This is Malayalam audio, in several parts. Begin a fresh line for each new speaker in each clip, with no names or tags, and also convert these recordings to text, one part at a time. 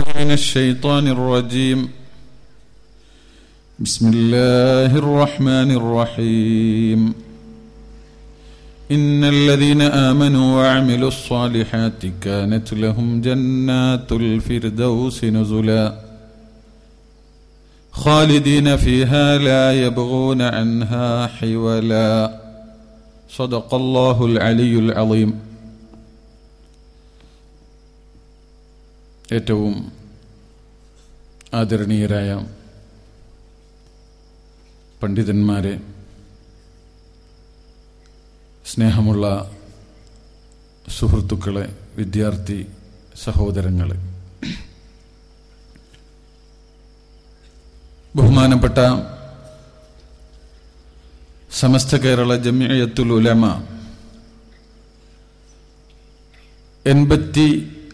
بالله من الشيطان الرجيم بسم الله الرحمن الرحيم إن الذين آمنوا وعملوا الصالحات كانت لهم جنات الفردوس نزلا خالدين فيها لا يبغون عنها حولا صدق الله العلي العظيم ഏറ്റവും ആദരണീയരായ പണ്ഡിതന്മാരെ സ്നേഹമുള്ള സുഹൃത്തുക്കളെ വിദ്യാർത്ഥി സഹോദരങ്ങളെ. ബഹുമാനപ്പെട്ട സമസ്ത കേരള ജമിയത്തുൽ ഉലമ എൺപത്തി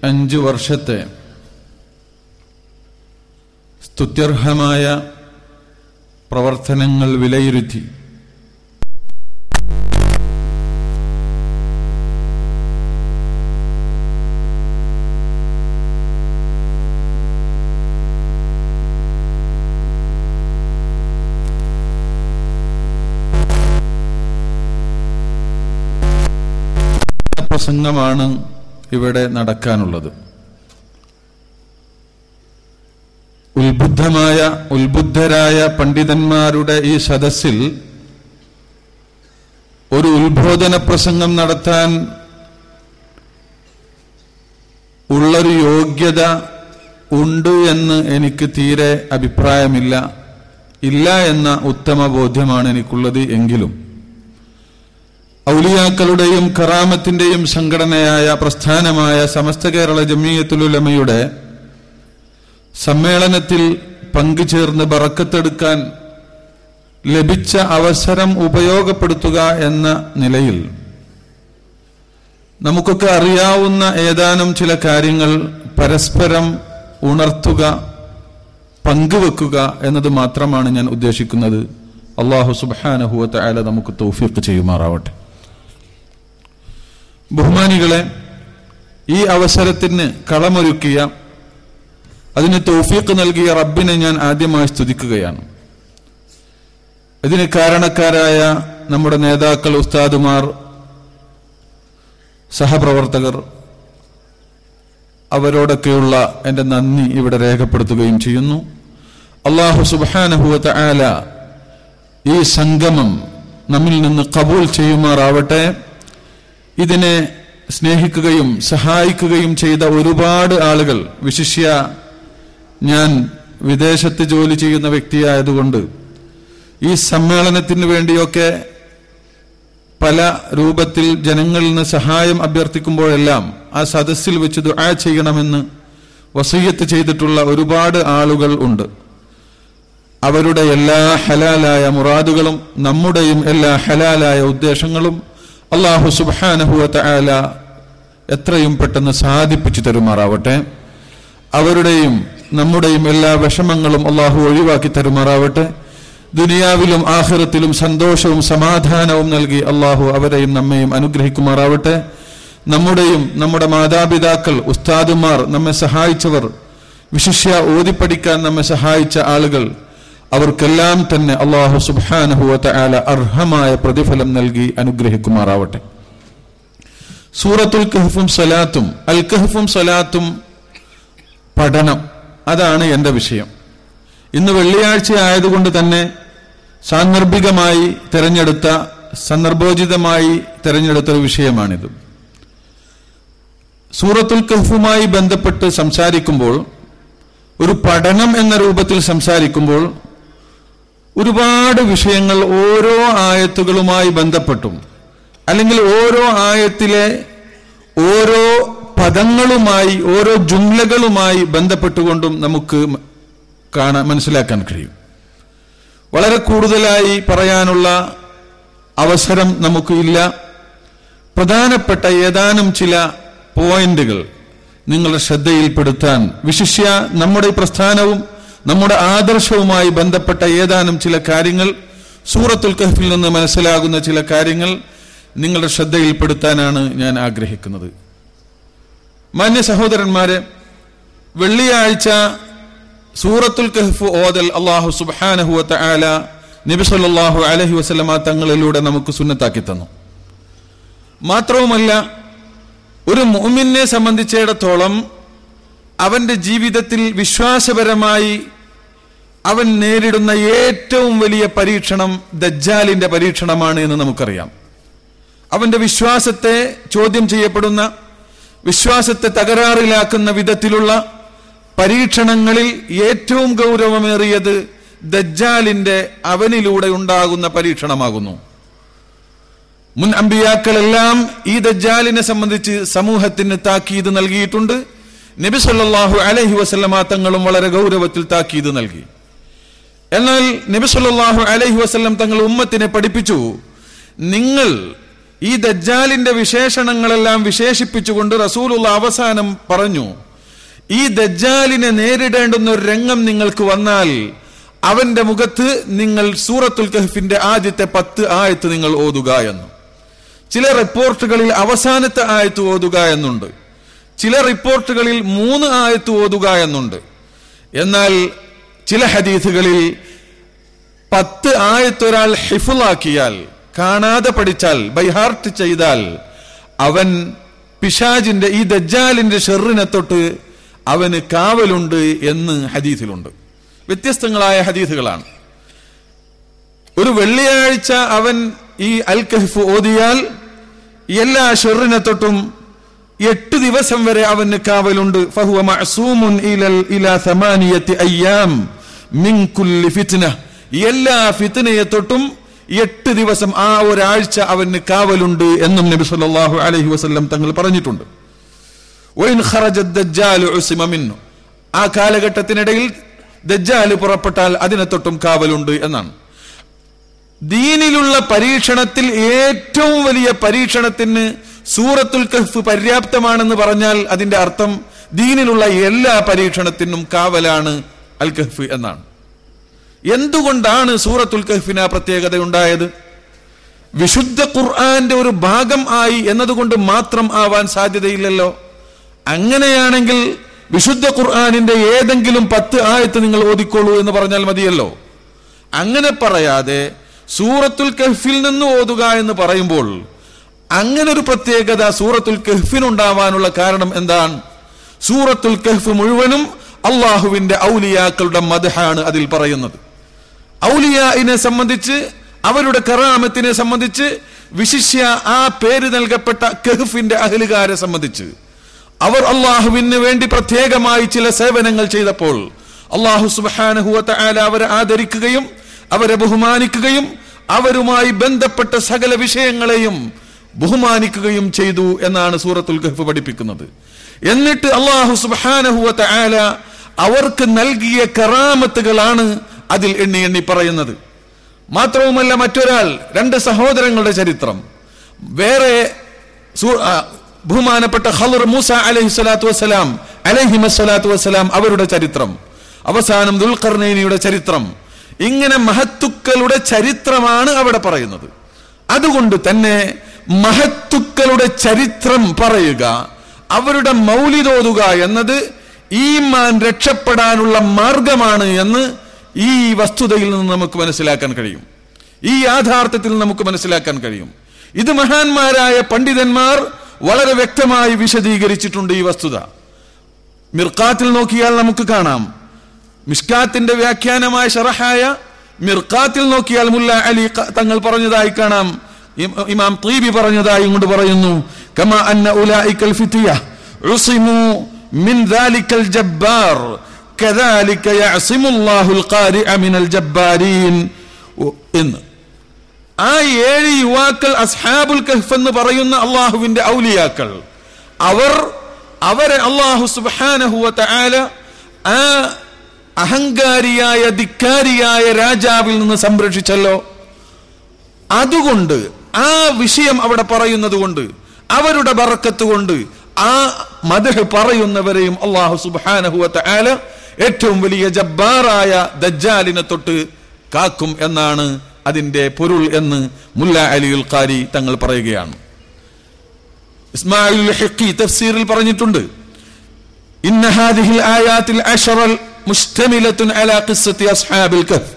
അഞ്ച് വർഷത്തെ സ്തുത്യർഹമായ പ്രവർത്തനങ്ങൾ വിലയിരുത്തി. പ്രസംഗമാണ് ഇവിടെ നടക്കാനുള്ളത്. ഉത്ബുദ്ധമായ ഉത്ബുദ്ധരായ പണ്ഡിതന്മാരുടെ ഈ സദസ്സിൽ ഒരു ഉത്ബോധന പ്രസംഗം നടത്താൻ ഉള്ളൊരു യോഗ്യത ഉണ്ട് എന്ന് എനിക്ക് തീരെ അഭിപ്രായമില്ല. ഇല്ല എന്ന ഉത്തമ ബോധ്യമാണ് എനിക്കുള്ളത് എങ്കിലും. ഔലിയാക്കളുടെയും കറാമത്തിന്റെയും സംഘടനയായ പ്രസ്ഥാനമായ സമസ്ത കേരള ജമീയത്തുലുലമയുടെ സമ്മേളനത്തിൽ പങ്കുചേർന്ന് ബറക്കത്തെടുക്കാൻ ലഭിച്ച അവസരം ഉപയോഗപ്പെടുത്തുക എന്ന നിലയിൽ നമുക്കൊക്കെ അറിയാവുന്ന ഏതാനും ചില കാര്യങ്ങൾ പരസ്പരം ഉണർത്തുക പങ്കുവെക്കുക എന്നത് മാത്രമാണ് ഞാൻ ഉദ്ദേശിക്കുന്നത്. അള്ളാഹു സുബാനഹുവത്തെ അയാളെ നമുക്ക് തൗഫീഖ് ചെയ്യുമാറാവട്ടെ. ബഹുമാനികളെ ഈ അവസരത്തിന് കളമൊരുക്കിയ അതിന് തൗഫീഖ് നൽകിയ റബ്ബിനെ ഞാൻ ആദ്യമായി സ്തുതിക്കുകയാണ്. ഇതിന് കാരണക്കാരായ നമ്മുടെ നേതാക്കൾ ഉസ്താദുമാർ സഹപ്രവർത്തകർ അവരോടൊക്കെയുള്ള എന്റെ നന്ദി ഇവിടെ രേഖപ്പെടുത്തുകയും ചെയ്യുന്നു. അള്ളാഹു സുബാനഹുവത്ത് ആല ഈ സംഗമം നമ്മിൽ നിന്ന് കബൂൽ ചെയ്യുമാറാവട്ടെ. ഇതിനെ സ്നേഹിക്കുകയും സഹായിക്കുകയും ചെയ്ത ഒരുപാട് ആളുകൾ വിശിഷ്യ ഞാൻ വിദേശത്ത് ജോലി ചെയ്യുന്ന വ്യക്തിയായതുകൊണ്ട് ഈ സമ്മേളനത്തിന് വേണ്ടിയൊക്കെ പല രൂപത്തിൽ ജനങ്ങളിൽ നിന്ന് സഹായം അഭ്യർത്ഥിക്കുമ്പോഴെല്ലാം ആ സദസ്സിൽ വെച്ച് ദുആ ചെയ്യണമെന്ന് വസയ്യത്ത് ചെയ്തിട്ടുള്ള ഒരുപാട് ആളുകൾ ഉണ്ട്. അവരുടെ എല്ലാ ഹലാലായ മുറാദുകളും നമ്മുടെയും എല്ലാ ഹലാലായ ഉദ്ദേശങ്ങളും അള്ളാഹു സുബാനഹുവത്ത എത്രയും പെട്ടെന്ന് സാധിപ്പിച്ചു തരുമാറാവട്ടെ. അവരുടെയും നമ്മുടെയും എല്ലാ വിഷമങ്ങളും അള്ളാഹു ഒഴിവാക്കി തരുമാറാവട്ടെ. ദുനിയാവിലും ആഹ്റത്തിലും സന്തോഷവും സമാധാനവും നൽകി അള്ളാഹു അവരെയും നമ്മയും അനുഗ്രഹിക്കുമാറാവട്ടെ. നമ്മുടെയും നമ്മുടെ മാതാപിതാക്കൾ ഉസ്താദുമാർ നമ്മെ സഹായിച്ചവർ വിശിഷ്യ ഓതിപ്പടിക്കാൻ നമ്മെ സഹായിച്ച ആളുകൾ അവർക്കെല്ലാം തന്നെ അള്ളാഹു സുബാനഹുവത്ത ആല അർഹമായ പ്രതിഫലം നൽകി അനുഗ്രഹിക്കുമാറാവട്ടെ. സൂറത്തുൽ കഹഫും സലാത്തും അൽ കഹഫും സലാത്തും പഠനം. അതാണ് എന്റെ വിഷയം. ഇന്ന് വെള്ളിയാഴ്ച ആയതുകൊണ്ട് തന്നെ സാന്ദർഭികമായി തിരഞ്ഞെടുത്ത സന്ദർഭോചിതമായി തിരഞ്ഞെടുത്ത ഒരു വിഷയമാണിത്. സൂറത്തുൽ കഹ്ഫുമായി ബന്ധപ്പെട്ട് സംസാരിക്കുമ്പോൾ ഒരു പഠനം എന്ന രൂപത്തിൽ സംസാരിക്കുമ്പോൾ ഒരുപാട് വിഷയങ്ങൾ ഓരോ ആയത്തുകളുമായി ബന്ധപ്പെട്ടും. അല്ലെങ്കിൽ ഓരോ ആയത്തിലെ ഓരോ പദങ്ങളുമായി ഓരോ ജുംലകളുമായി ബന്ധപ്പെട്ടുകൊണ്ടും നമുക്ക് കാണാൻ മനസ്സിലാക്കാൻ കഴിയും. വളരെ കൂടുതലായി പറയാനുള്ള അവസരം നമുക്ക് ഇല്ല പ്രധാനപ്പെട്ട ഏതാനും ചില പോയിന്റുകൾ നിങ്ങളുടെ ശ്രദ്ധയിൽപ്പെടുത്താൻ വിശിഷ്യ നമ്മുടെ പ്രസ്ഥാനവും നമ്മുടെ ആദർശവുമായി ബന്ധപ്പെട്ട ഏതാനും ചില കാര്യങ്ങൾ സൂറത്തുൽ കഹഫിൽ നിന്ന് മനസ്സിലാകുന്ന ചില കാര്യങ്ങൾ നിങ്ങളുടെ ശ്രദ്ധയിൽപ്പെടുത്താനാണ് ഞാൻ ആഗ്രഹിക്കുന്നത്. മാന്യ സഹോദരന്മാരെ വെള്ളിയാഴ്ച സൂറത്തുൽ കഹ്ഫ് ഓതൽ അള്ളാഹു സുബാനഹുവത്ത ആല നബി അലഹി വസല്ലമ തങ്ങളിലൂടെ നമുക്ക് സുന്നത്താക്കി തന്നു. മാത്രവുമല്ല ഒരു മോമിനെ സംബന്ധിച്ചിടത്തോളം അവന്റെ ജീവിതത്തിൽ വിശ്വാസപരമായി അവൻ നേരിടുന്ന ഏറ്റവും വലിയ പരീക്ഷണം ദജ്ജാലിന്റെ പരീക്ഷണമാണ് എന്ന് നമുക്കറിയാം. അവന്റെ വിശ്വാസത്തെ ചോദ്യം ചെയ്യപ്പെടുന്ന വിശ്വാസത്തെ തകരാറിലാക്കുന്ന വിധത്തിലുള്ള പരീക്ഷണങ്ങളിൽ ഏറ്റവും ഗൗരവമേറിയത് ദജ്ജാലിന്റെ അവനിലൂടെ ഉണ്ടാകുന്ന പരീക്ഷണമാകുന്നു. മുൻ അമ്പിയാക്കളെല്ലാം ഈ ദജ്ജാലിനെ സംബന്ധിച്ച് സമൂഹത്തിന് താക്കീത് നൽകിയിട്ടുണ്ട്. നബി സല്ലാഹു അലഹി വസല്ലമ തങ്ങളും വളരെ ഗൗരവത്തിൽ താക്കീത് നൽകി. എന്നാൽ നബി സല്ലാഹു അലഹി വസ്ലം തങ്ങൾ ഉമ്മത്തിനെ പഠിപ്പിച്ചു നിങ്ങൾ ഈ ദജ്ജാലിന്റെ വിശേഷണങ്ങളെല്ലാം വിശേഷിപ്പിച്ചുകൊണ്ട് റസൂലുള്ള അവസാനം പറഞ്ഞു ഈ ദജ്ജാലിനെ നേരിടേണ്ടുന്ന ഒരു രംഗം നിങ്ങൾക്ക് വന്നാൽ അവന്റെ മുഖത്ത് നിങ്ങൾ സൂറത്തുൽ കഹഫിന്റെ ആദ്യത്തെ പത്ത് ആയത്ത് നിങ്ങൾ ഓതുക എന്നു. ചില റിപ്പോർട്ടുകളിൽ അവസാനത്തെ ആയത്ത് ഓതുക എന്നുണ്ട്. ചില റിപ്പോർട്ടുകളിൽ മൂന്ന് ആയത്ത് ഓതുക എന്നുണ്ട്. എന്നാൽ ചില ഹദീസുകളിൽ പത്ത് ആയത്തൊരാൾ ഹിഫുലാക്കിയാൽ കാണാതെ പഠിച്ചാൽ ബൈ ഹാർട്ട് ചെയ്താൽ അവൻ പിശാജിന്റെ ഈ ദജ്ജാലിന്റെ ഷെറിനെ തൊട്ട് അവന് കാവലുണ്ട് എന്ന് ഹദീസിലുണ്ട്. വ്യത്യസ്തങ്ങളായ ഹദീസുകളാണ്. ഒരു വെള്ളിയാഴ്ച അവൻ ഈ അൽ കഹ്ഫ് ഓതിയാൽ എല്ലാ ഷെറിനെ തൊട്ടും എട്ട് ദിവസം വരെ അവന് കാവലുണ്ട്. ഫഹുവ അയ്യാം ഫിത്ന. എല്ലാ ഫിത്നയെ തൊട്ടും എട്ട് ദിവസം ആ ഒരാഴ്ച അവന് കാവലുണ്ട് എന്നും നബി സല്ലാഹു അലഹി വസല്ലം തങ്ങൾ പറഞ്ഞിട്ടുണ്ട്. ആ കാലഘട്ടത്തിനിടയിൽ ദജ്ജാൽ പുറപ്പെട്ടാൽ അതിനെ തൊട്ടും കാവലുണ്ട് എന്നാണ്. ദീനിലുള്ള പരീക്ഷണത്തിൽ ഏറ്റവും വലിയ പരീക്ഷണത്തിന് സൂറത്തുൽ കഹ്ഫ് പര്യാപ്തമാണെന്ന് പറഞ്ഞാൽ അതിന്റെ അർത്ഥം ദീനിലുള്ള എല്ലാ പരീക്ഷണത്തിനും കാവലാണ് അൽ കഹ്ഫ് എന്നാണ്. എന്തുകൊണ്ടാണ് സൂറത്തുൽ കഹ്ഫിന് ആ പ്രത്യേകത ഉണ്ടായത്? വിശുദ്ധ ഖുർആന്റെ ഒരു ഭാഗം ആയി എന്നതുകൊണ്ട് മാത്രം ആവാൻ സാധ്യതയില്ലല്ലോ. അങ്ങനെയാണെങ്കിൽ വിശുദ്ധ ഖുർആാനിന്റെ ഏതെങ്കിലും പത്ത് ആയത്ത് നിങ്ങൾ ഓതിക്കോളൂ എന്ന് പറഞ്ഞാൽ മതിയല്ലോ. അങ്ങനെ പറയാതെ സൂറത്തുൽ കഹ്ഫിൽ നിന്ന് ഓതുക എന്ന് പറയുമ്പോൾ അങ്ങനെ ഒരു പ്രത്യേകത സൂറത്തുൽ കഹ്ഫിനുണ്ടാവാനുള്ള കാരണം എന്താണ്? സൂറത്തുൽ കഹ്ഫ് മുഴുവനും അള്ളാഹുവിന്റെ ഔലിയാക്കളുടെ മദഹാണ് അതിൽ പറയുന്നത്. ഔലിയായിനെ സംബന്ധിച്ച് അവരുടെ കറാമത്തിനെ സംബന്ധിച്ച് വിശിഷ്യ ആ പേര് നൽകപ്പെട്ട കഹ്ഫിന്റെ അഹലുകാരെ സംബന്ധിച്ച്. അവർ അള്ളാഹുവിന് വേണ്ടി പ്രത്യേകമായി ചില സേവനങ്ങൾ ചെയ്തപ്പോൾ അള്ളാഹു സുബാനഹുവത്ത ആല അവരെ ആദരിക്കുകയും അവരെ ബഹുമാനിക്കുകയും അവരുമായി ബന്ധപ്പെട്ട സകല വിഷയങ്ങളെയും ബഹുമാനിക്കുകയും ചെയ്തു എന്നാണ് സൂറത്തുൽ കഹ്ഫ് പഠിപ്പിക്കുന്നത്. എന്നിട്ട് അള്ളാഹു സുബാനഹുവത്ത ആല അവർക്ക് നൽകിയ കറാമത്തുകളാണ് അതിൽ എണ്ണി എണ്ണി പറയുന്നത്. മാത്രവുമല്ല മറ്റൊരാൾ രണ്ട് സഹോദരങ്ങളുടെ ചരിത്രം. വേറെ ബഹുമാനപ്പെട്ട ഹലർ മൂസ അലഹി സ്വലാത്തു വസ്സലാം അലഹിമ സ്വലാത്തു വസ്സലാം അവരുടെ ചരിത്രം. അവസാനം ദുൽഖർനൈനിയുടെ ചരിത്രം. ഇങ്ങനെ മഹത്തുക്കളുടെ ചരിത്രമാണ് അവിടെ പറയുന്നത്. അതുകൊണ്ട് തന്നെ മഹത്തുക്കളുടെ ചരിത്രം പറയുക അവരുടെ മൗലിതോതുക എന്നത് ഈമാൻ രക്ഷപ്പെടാനുള്ള മാർഗമാണ് എന്ന് ഈ വസ്തുതയിൽ നിന്ന് നമുക്ക് മനസ്സിലാക്കാൻ കഴിയും. ഈ യാഥാർത്ഥ്യത്തിൽ നമുക്ക് മനസ്സിലാക്കാൻ കഴിയും. ഇത് മഹാന്മാരായ പണ്ഡിതന്മാർ വളരെ വ്യക്തമായി വിശദീകരിച്ചിട്ടുണ്ട് ഈ വസ്തുത. മിർക്കാത്തിൽ നോക്കിയാൽ നമുക്ക് കാണാം. മിഷ്കാത്തിന്റെ വ്യാഖ്യാനമായ ഷറഹായ മിർക്കാത്തിൽ നോക്കിയാൽ മുല്ല അലി തങ്ങൾ പറഞ്ഞതായി കാണാം. ഇമാം തീബി പറഞ്ഞതായി കൊണ്ട് പറയുന്നു. കമ അന്ന ഉലായിക്കൽ ഫിത്തിയ ഉസിമു മിൻ ദാലിക്കൽ ജബ്ബാർ. എന്ന്. ആ ഏഴ് യുവാക്കൾ അസ്ഹാബുൽ കഹ്ഫ് എന്ന് പറയുന്ന അള്ളാഹുവിന്റെ ഔലിയാക്കൾ അവർ അവരെ അള്ളാഹു സുബാനഹുവത്ത ആല ആ അഹങ്കാരിയായ ധിക്കാരിയായ രാജാവിൽ നിന്ന് സംരക്ഷിച്ചല്ലോ. അതുകൊണ്ട് ആ വിഷയം അവിടെ പറയുന്നത് കൊണ്ട് അവരുടെ ബറക്കത്ത് കൊണ്ട് ആ മദഹ് പറയുന്നവരെയും അള്ളാഹു സുബാനഹുവത്ത ആല ഏറ്റവും വലിയ ജബ്ബാറായ ദജ്ജാലിനെ തൊട്ട് കാക്കും എന്നാണ് അതിന്റെ പൊരുൾ എന്ന് മുല്ല അലിയുൽ ഖാരി തങ്ങൾ പറയുകയാണ് ഇസ്മായിൽ ഹക്കി തഫ്സീറിൽ പറഞ്ഞിട്ടുണ്ട് إن هذه الآيات العشر مشتملة على قصة أصحاب الكهف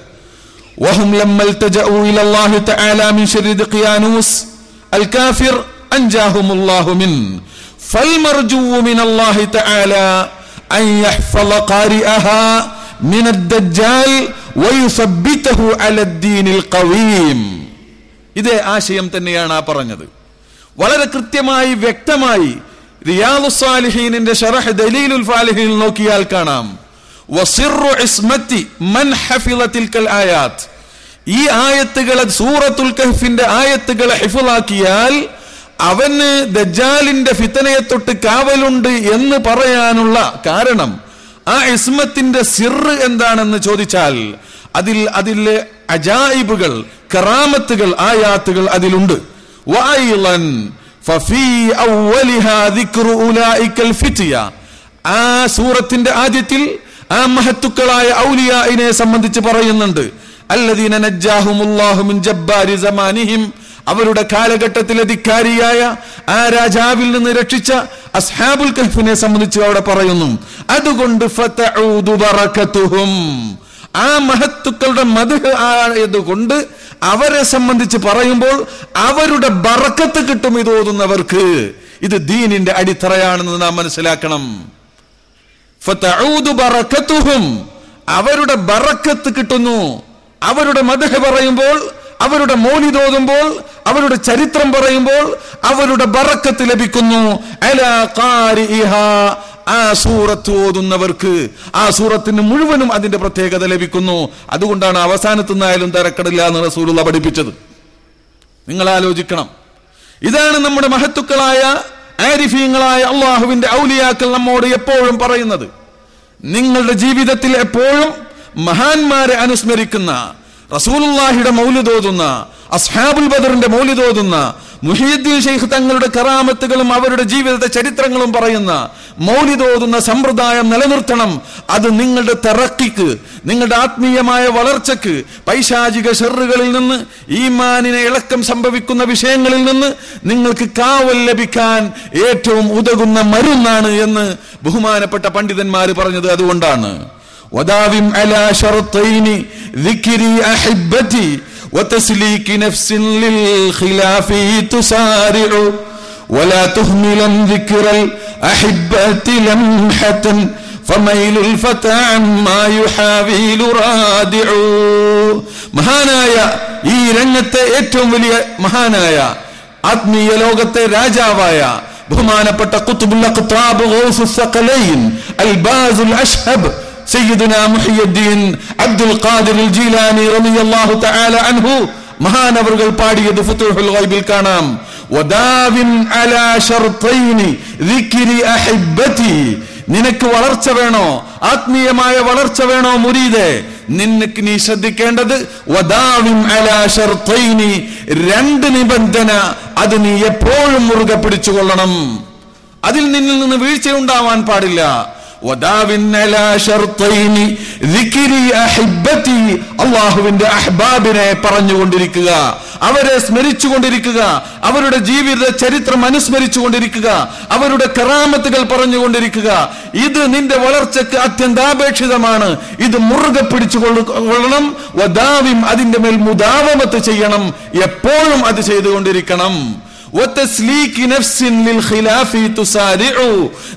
وهم لما التجأوا إلى الله تعالى من شر دقيانوس الكافر أنجاهم الله منه فالمرجو من الله تعالى أن يحفظ قارئها من الدجال ويثبته على الدين القويم ഇതേ ആശയം തന്നെയാണ് ആ പറഞ്ഞത് വളരെ കൃത്യമായി വ്യക്തമായി റിയാദുസാലിഹീനിന്റെ ഷറഹ് ദലീലുൽ ഫാലിഹീൻ നോക്കിയാൽ കാണാം വസിറു ഇസ്മത്തി മൻ ഹഫിള തിൽക്കൽ ആയാത്ത് ഈ ആയത്തുകളെ സൂറത്തുൽ കഹ്ഫിന്റെ ആയത്തുകളെ ഹിഫുലാക്കിയാൽ അവന് ദജാലിന്റെ ഫിത്തനയെ തൊട്ട് കാവലുണ്ട് എന്ന് പറയാനുള്ള കാരണം ആ ഇസ്മത്തിന്റെ സിറ് എന്താണെന്ന് ചോദിച്ചാൽ അതിൽ അതിലെ അജായിബുകൾ കറാമത്തുകൾ ആയാത്തുകൾ അതിലുണ്ട്. ആ സൂറത്തിന്റെ ആദ്യത്തിൽ ആ മഹത്തുക്കളായ ഔലിയായിനെ സംബന്ധിച്ച് പറയുന്നുണ്ട്. അല്ലദീന നജ്ജാഹുമുല്ലാഹു മിൻ ജബ്ബാരി സമാനിഹിം അവരുടെ കാലഘട്ടത്തിലെ ധിക്കാരിയായ ആ രാജാവിൽ നിന്ന് രക്ഷിച്ച അസ്ഹാബുൽ കഹ്ഫിനെ സംബന്ധിച്ച് അവിടെ പറയുന്നു അതുകൊണ്ട് ആ മഹത്തുക്കളുടെ മധു ആയതുകൊണ്ട് അവരെ സംബന്ധിച്ച് പറയുമ്പോൾ അവരുടെ ബറക്കത്ത് കിട്ടും ഇത് ഓതുന്നവർക്ക്. ഇത് ദീനിന്റെ അടിത്തറയാണെന്ന് നാം മനസ്സിലാക്കണം. അവരുടെ ബറക്കത്ത് കിട്ടുന്നു. അവരുടെ മധുഹ പറയുമ്പോൾ അവരുടെ മോലി തോതുമ്പോൾ അവരുടെ ചരിത്രം പറയുമ്പോൾ അവരുടെ ബറക്കത്ത് ലഭിക്കുന്നു. ആ സൂറത്ത് ഓതുന്നവർക്ക് ആ സൂറത്തിന് മുഴുവനും അതിന്റെ പ്രത്യേകത ലഭിക്കുന്നു. അതുകൊണ്ടാണ് അവസാനത്തുനിന്നായാലും തരക്കടില്ല എന്ന് റസൂലുള്ള പഠിപ്പിച്ചത്. നിങ്ങൾ ആലോചിക്കണം ഇതാണ് നമ്മുടെ മഹത്തുക്കളായ ആരിഫീങ്ങളായ അള്ളാഹുവിന്റെ ഔലിയാക്കൾ നമ്മോട് എപ്പോഴും പറയുന്നത്. നിങ്ങളുടെ ജീവിതത്തിൽ എപ്പോഴും മഹാന്മാരെ അനുസ്മരിക്കുന്ന റസൂലുള്ളാഹിയുടെ മൗലിതോതുന്ന അസ്ഹാബുൽ ബദറിന്റെ മൗലിതോതുന്ന മുഹീദ്ദീൻ ഷെയ്ഖ് തങ്ങളുടെ കറാമത്തുകളും അവരുടെ ജീവിതത്തെ ചരിത്രങ്ങളും പറയുന്ന മൗലിതോതുന്ന സമ്പ്രദായം നിലനിർത്തണം. അത് നിങ്ങളുടെ തെറക്കിക്ക് നിങ്ങളുടെ ആത്മീയമായ വളർച്ചക്ക് പൈശാചിക ഷെറുകളിൽ നിന്ന് ഈമാനിനെ ഇളക്കം സംഭവിക്കുന്ന വിഷയങ്ങളിൽ നിന്ന് നിങ്ങൾക്ക് കാവൽ ലഭിക്കാൻ ഏറ്റവും ഉതകുന്ന മരുന്നാണ് എന്ന് ബഹുമാനപ്പെട്ട പണ്ഡിതന്മാർ പറഞ്ഞത് അതുകൊണ്ടാണ്. وداوم على شرطين ذكري أحبتي وتسليك نفس للخلاف تسارع ولا تهملا ذكر الأحبة لمحة فميل الفتى عما يحاول رادع മഹാനായ ഈ രംഗത്തെ ഏറ്റവും വലിയ മഹാനായ ആത്മീയ ലോകത്തെ രാജാവായ ബഹുമാനപ്പെട്ട ഖുത്ബുൽ അഖ്താബ് ഗൗസ് الثقلين الباز الأشهب سيدنا സയ്യിദുന മുഹിയുദ്ദീൻ അബ്ദുൽ ഖാദിർ ജീലാനി റളിയല്ലാഹു തആല അൻഹു. മഹാനവർകൾ പാടിയത് ഫുതുഹുൽ ഗൈബിൽ കാണാം. വദാവിൻ അലാ ഷർത്തൈനി ദിക്രി അഹിബ്ബതി. നിനക്ക് വളർച്ച വേണോ? ആത്മീയമായ വളർച്ച വേണോ മുരീദേ? നിനക്ക് നീ ശ്രദ്ധിക്കേണ്ടത് രണ്ട് നിബന്ധന അത് നീ എപ്പോഴും മുറുകെ പിടിച്ചുകൊള്ളണം. അതിൽ നിന്നിൽ നിന്ന് വീഴ്ച ഉണ്ടാവാൻ പാടില്ല. അള്ളാഹുവിന്റെ അഹ്ബാബിനെ പറഞ്ഞുകൊണ്ടിരിക്കുക. അവരെ സ്മരിച്ചുകൊണ്ടിരിക്കുക. അവരുടെ ജീവിത ചരിത്രം അനുസ്മരിച്ചുകൊണ്ടിരിക്കുക. അവരുടെ കറാമത്തുകൾ പറഞ്ഞുകൊണ്ടിരിക്കുക. ഇത് നിന്റെ വളർച്ചയ്ക്ക് അത്യന്താപേക്ഷിതമാണ്. ഇത് മുറുകെ പിടിച്ചു കൊള്ളണം വദാവിം അതിന്റെ മേൽ മുദാവമത്ത് ചെയ്യണം. എപ്പോഴും അത് ചെയ്തുകൊണ്ടിരിക്കണം.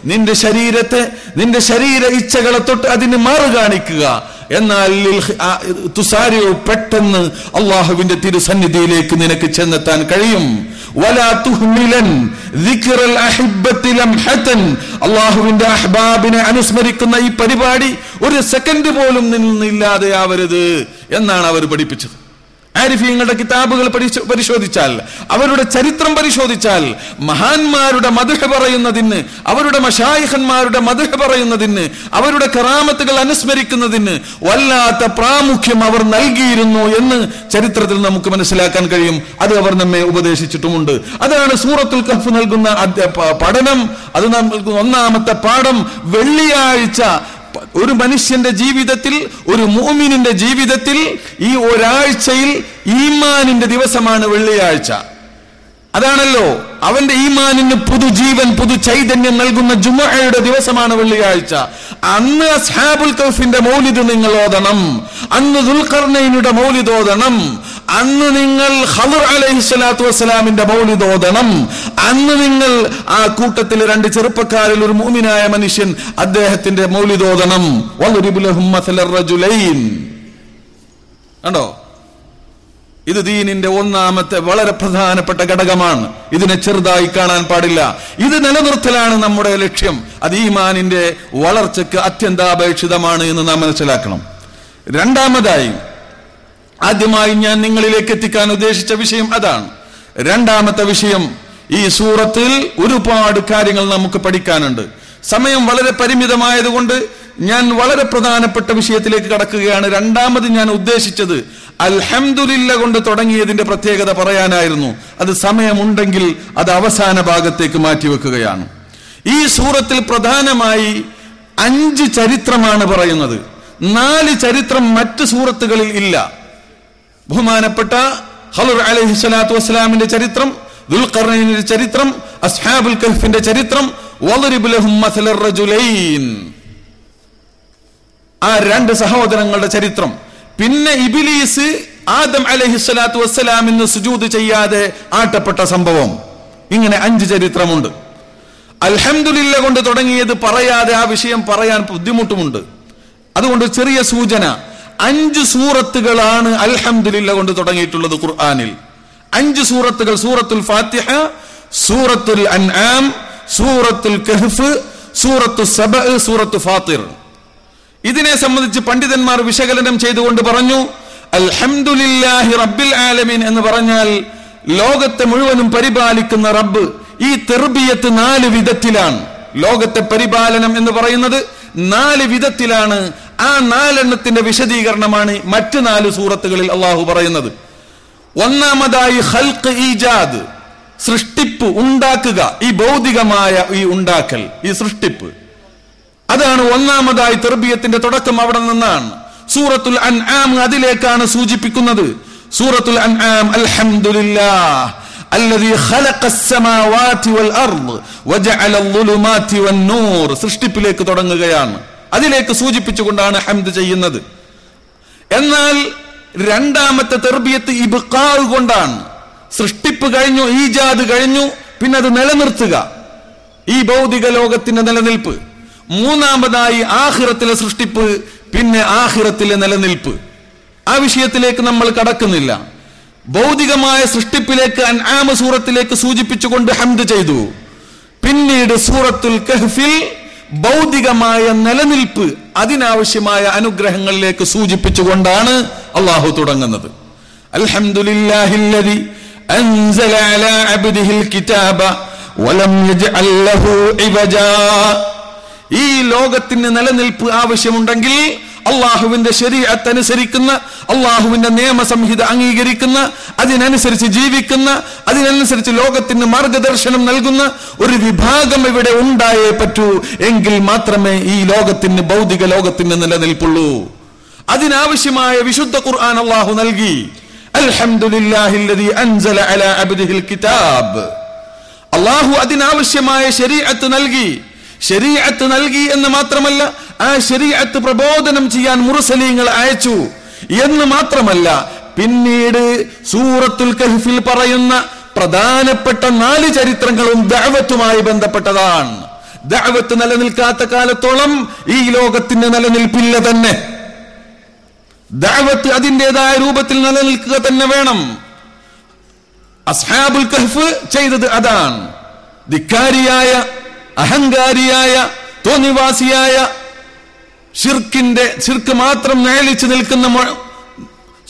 നിന്റെ ശരീരത്തെ നിന്റെ ശരീര ഇച്ഛകളെ തൊട്ട് അതിന് മാറു കാണിക്കുക. എന്നാൽ തുസാരിയോ പെട്ടെന്ന് അള്ളാഹുവിന്റെ തിരുസന്നിധിയിലേക്ക് നിനക്ക് ചെന്നെത്താൻ കഴിയും. അള്ളാഹുവിന്റെ അഹ്ബാബിനെ അനുസ്മരിക്കുന്ന ഈ പരിപാടി ഒരു സെക്കൻഡ് പോലും നിന്നില്ലാതെ ആവരുത് എന്നാണ് അവർ പഠിപ്പിച്ചത്. ആരിഫീങ്ങളുടെ കിതാബുകൾ പരിശോധിച്ചാൽ അവരുടെ ചരിത്രം പരിശോധിച്ചാൽ മഹാന്മാരുടെ മധുഹ പറയുന്നതിന് അവരുടെ മഷായിഹന്മാരുടെ മധുഹ പറയുന്നതിന് അവരുടെ കറാമത്തുകൾ അനുസ്മരിക്കുന്നതിന് വല്ലാത്ത പ്രാമുഖ്യം അവർ നൽകിയിരുന്നു എന്ന് ചരിത്രത്തിൽ നമുക്ക് മനസ്സിലാക്കാൻ കഴിയും. അത് അവർ നമ്മെ ഉപദേശിച്ചിട്ടുമുണ്ട്. അതാണ് സൂറത്തുൽ കഫ് നൽകുന്ന പഠനം. അത് നൽകുന്ന ഒന്നാമത്തെ പാഠം. വെള്ളിയാഴ്ച ഒരു മനുഷ്യന്റെ ജീവിതത്തിൽ ഒരു മോമിനിന്റെ ജീവിതത്തിൽ ഈ ഒരാഴ്ചയിൽ ഈമാനിന്റെ ദിവസമാണ് വെള്ളിയാഴ്ച. അതാണല്ലോ അവന്റെ ഈമാനിന് പുതുജീവൻ പുതു ചൈതന്യം നൽകുന്ന ജുമഅയുടെ ദിവസമാണ് വെള്ളിയാഴ്ച. അന്ന് അസ്ഹാബുൽ കൗഫിന്റെ മൗലിദ് നിങ്ങൾ ഓതണം. അന്ന് ദുൽഖർനൈനുടെ മൗലിദ് ഓതണം. അന്ന് നിങ്ങൾ ഹദർ അലൈഹി വസ്സലാമിന്റെ മൗലിദ് ഓതണം. അന്ന് നിങ്ങൾ ആ കൂട്ടത്തിൽ രണ്ട് ചെറുപ്പക്കാരിൽ ഒരു മൂമിനായ മനുഷ്യൻ അദ്ദേഹത്തിന്റെ മൗലിദ് ഓതണം. കണ്ടോ? ഇത് ദീനിന്റെ ഒന്നാമത്തെ വളരെ പ്രധാനപ്പെട്ട ഘടകമാണ്. ഇതിനെ ചെറുതായി കാണാൻ പാടില്ല. ഇത് നിലനിർത്തലാണ് നമ്മുടെ ലക്ഷ്യം. അത് ഈമാനിന്റെ വളർച്ചയ്ക്ക് അത്യന്താപേക്ഷിതമാണ് എന്ന് നാം മനസ്സിലാക്കണം. രണ്ടാമതായി ആദ്യമായി ഞാൻ നിങ്ങളിലേക്ക് എത്തിക്കാൻ ഉദ്ദേശിച്ച വിഷയം അതാണ്. രണ്ടാമത്തെ വിഷയം ഈ സൂറത്തിൽ ഒരുപാട് കാര്യങ്ങൾ നമുക്ക് പഠിക്കാനുണ്ട്. സമയം വളരെ പരിമിതമായതുകൊണ്ട് ഞാൻ വളരെ പ്രധാനപ്പെട്ട വിഷയത്തിലേക്ക് കടക്കുകയാണ്. രണ്ടാമത് ഞാൻ ഉദ്ദേശിച്ചത് അൽഹംദുലില്ല കൊണ്ട് തുടങ്ങിയതിന്റെ പ്രത്യേകത പറയാനായിരുന്നു. അത് സമയമുണ്ടെങ്കിൽ അത് അവസാന ഭാഗത്തേക്ക് മാറ്റിവെക്കുകയാണ് ഈ സൂറത്തിൽ പ്രധാനമായി അഞ്ച് ചരിത്രമാണ് പറയുന്നത്. നാല് ചരിത്രം മറ്റ് സൂറത്തുകളിൽ ഇല്ല. ബഹുമാനപ്പെട്ട ഹലുർ അലഹി സ്വലാത്തു വസ്സലാമിന്റെ ചരിത്രം ദുൽഖർണൈനിന്റെ ചരിത്രം അസ്ഹാബുൽ കൽഫിന്റെ ചരിത്രം ആ രണ്ട് സഹോദരങ്ങളുടെ ചരിത്രം. പിന്നെ ഇബിലീസ് ആദം അലൈഹി സ്വലാത്തു വസ്സലാമിന് സുജൂത് ചെയ്യാതെ ആട്ടപ്പെട്ട സംഭവം. ഇങ്ങനെ അഞ്ച് ചരിത്രമുണ്ട്. അൽഹംദുലില്ല കൊണ്ട് തുടങ്ങിയത് പറയാതെ ആ വിഷയം പറയാൻ ബുദ്ധിമുട്ടുമുണ്ട്. അതുകൊണ്ട് ചെറിയ സൂചന അഞ്ച് സൂറത്തുകളാണ് അൽഹംദുലില്ല കൊണ്ട് തുടങ്ങിയിട്ടുള്ളത് ഖുർആാനിൽ. അഞ്ച് സൂറത്തുകൾ സൂറത്തുൽ ഫാത്തിഹ സൂറത്തുൽ അൻആം സൂറത്തുൽ കഹ്ഫ് സൂറത്തു സബ സൂറത്തു ഫാത്തിർ. ഇതിനെ സംബന്ധിച്ച് പണ്ഡിതന്മാർ വിശകലനം ചെയ്തുകൊണ്ട് പറഞ്ഞു അൽഹംദുലില്ലാഹി റബ്ബിൽ ആലമീൻ എന്ന് പറഞ്ഞാൽ ലോകത്തെ മുഴുവനും പരിപാലിക്കുന്ന റബ്ബ് ഈ തെർബിയത്ത് നാല് വിധത്തിലാണ്. ലോകത്തെ പരിപാലനം എന്ന് പറയുന്നത് നാല് വിധത്തിലാണ്. ആ നാലെണ്ണത്തിന്റെ വിശദീകരണമാണ് മറ്റ് നാല് സൂറത്തുകളിൽ അള്ളാഹു പറയുന്നത്. ഒന്നാമതായി ഹൽക്ക് ഈജാദ് സൃഷ്ടിപ്പ് ഉണ്ടാക്കുക ഈ ഭൗതികമായ ഈ ഉണ്ടാക്കൽ ഈ സൃഷ്ടിപ്പ്. അതാണ് ഒന്നാമതായി തെർബിയത്തിന്റെ തുടക്കം അവിടെ നിന്നാണ് സൂറത്തുൽ അൻആം അതിലേക്കാണ് സൂചിപ്പിക്കുന്നത് സൂറത്തുൽ അൻആം അൽഹംദുലില്ലാഹ് الذي خلق السماوات والأرض وجعل الظلمات والنور സൃഷ്ടിപ്പിലേക്ക് തുടങ്ങുകയാണ് അതിലേക്ക് സൂചിപ്പിച്ചുകൊണ്ടാണ് ഹംദ് ചെയ്യുന്നത് എന്നാൽ രണ്ടാമത്തെ തെർബിയത്ത് ഇബ്ഖാവ് കൊണ്ടാണ് സൃഷ്ടിപ്പ് കഴിഞ്ഞു ഈജാദ് കഴിഞ്ഞു പിന്നെ അത് നിലനിർത്തുക ഈ ഭൗതിക ലോകത്തിന്റെ നിലനിൽപ്പ് മൂന്നാമതായി ആഹിറത്തിലെ സൃഷ്ടിപ്പ് പിന്നെ ആഹിറത്തിലെ നിലനിൽപ്പ്. ആ വിഷയത്തിലേക്ക് നമ്മൾ കടക്കുന്നില്ല. ഭൗതികമായ സൃഷ്ടിപ്പിലേക്ക് അൻആമ സൂറത്തിലേക്ക് സൂചിപ്പിച്ചുകൊണ്ട് ഹംദ് ചെയ്തു. പിന്നീട് സൂറത്തുൽ കഹ്ഫിൽ ഭൗതികമായ നിലനിൽപ്പ് അതിനാവശ്യമായ അനുഗ്രഹങ്ങളിലേക്ക് സൂചിപ്പിച്ചുകൊണ്ടാണ് അള്ളാഹു തുടങ്ങുന്നത്. അൽഹംദുലില്ലാഹില്ലദി അൻസല അലാ അബ്ദിഹിൽ കിതാബ വലം ഈ ലോകത്തിന് നിലനിൽപ്പ് ആവശ്യമുണ്ടെങ്കിൽ അള്ളാഹുവിന്റെ ശരീരത്ത് അനുസരിക്കുന്ന അള്ളാഹുവിന്റെ നിയമസംഹിത അംഗീകരിക്കുന്ന അതിനനുസരിച്ച് ജീവിക്കുന്ന അതിനനുസരിച്ച് ലോകത്തിന് മാർഗദർശനം നൽകുന്ന ഒരു വിഭാഗം ഇവിടെ ഉണ്ടായേ പറ്റൂ. എങ്കിൽ മാത്രമേ ഈ ലോകത്തിന് ഭൗതിക ലോകത്തിന് നിലനിൽപ്പുള്ളൂ. അതിനാവശ്യമായ വിശുദ്ധ ഖുർആൻ അള്ളാഹു നൽകി. അബ്ദിഹിൽ കിതാബ്. അള്ളാഹു അതിനാവശ്യമായ ശരീഅത്ത് നൽകി. ശരീഅത്ത് നൽകി എന്ന് മാത്രമല്ല ആ ശരീഅത്ത് പ്രബോധനം ചെയ്യാൻ മുറുസലീങ്ങൾ അയച്ചു എന്ന് മാത്രമല്ല പിന്നീട് സൂറത്തുൽ കഹ്ഫിൽ പറയുന്ന പ്രധാനപ്പെട്ട നാല് ചരിത്രങ്ങളും ദഅവത്തുമായി ബന്ധപ്പെട്ടതാണ്. ദഅവത്ത് നിലനിൽക്കാത്ത കാലത്തോളം ഈ ലോകത്തിന്റെ നിലനിൽപ്പില്ല തന്നെ. ദഅവത്ത് അതിന്റെതായ രൂപത്തിൽ നിലനിൽക്കുക തന്നെ വേണം. അസ്ഹാബുൽ കഹ്ഫ് ചെയ്തത് അതാണ്. ധിക്കാരിയായ അഹങ്കാരിയായ തോന്നിവാസിയായ ഷിർക്കിന്റെ ഷിർക്ക് മാത്രം നിഴലിച്ചു നിൽക്കുന്ന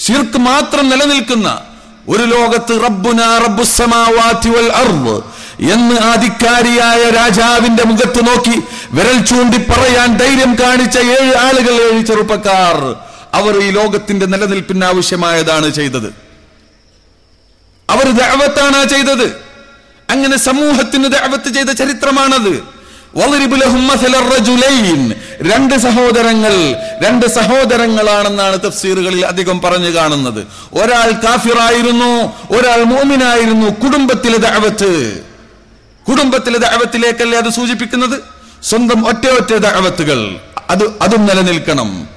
ഷിർക്ക് മാത്രം നിലനിൽക്കുന്ന ഒരു ലോകത്ത് റബ്ബുന റബ്ബുസ്സമാവാതി വൽ അർവ് എന്ന് ആധികാരിയായ രാജാവിന്റെ മുഖത്ത് നോക്കി വിരൽ ചൂണ്ടി പറയാൻ ധൈര്യം കാണിച്ച ഏഴ് ആളുകൾ ഏഴ് ചെറുപ്പക്കാർ അവർ ഈ ലോകത്തിന്റെ നിലനിൽപ്പിന് ആവശ്യമായതാണ് ചെയ്തത്. അവർ ദേവത്താണ് ചെയ്തത്. അങ്ങനെ സമൂഹത്തിന് ദഅവത്ത് ചെയ്ത ചരിത്രമാണത്. രണ്ട് സഹോദരങ്ങൾ രണ്ട് സഹോദരങ്ങളാണെന്നാണ് തഫ്സീറുകളിൽ അധികം പറഞ്ഞു കാണുന്നത്. ഒരാൾ കാഫിറായിരുന്നു ഒരാൾ മോമിനായിരുന്നു കുടുംബത്തിലെ ദഅവത്ത്. കുടുംബത്തിലെ ദഅവത്തിലേക്കല്ലേ അത് സൂചിപ്പിക്കുന്നത്? സ്വന്തം ഒറ്റ ഒറ്റ ദഅവത്തുകൾ. അത് അതും നിലനിൽക്കണം.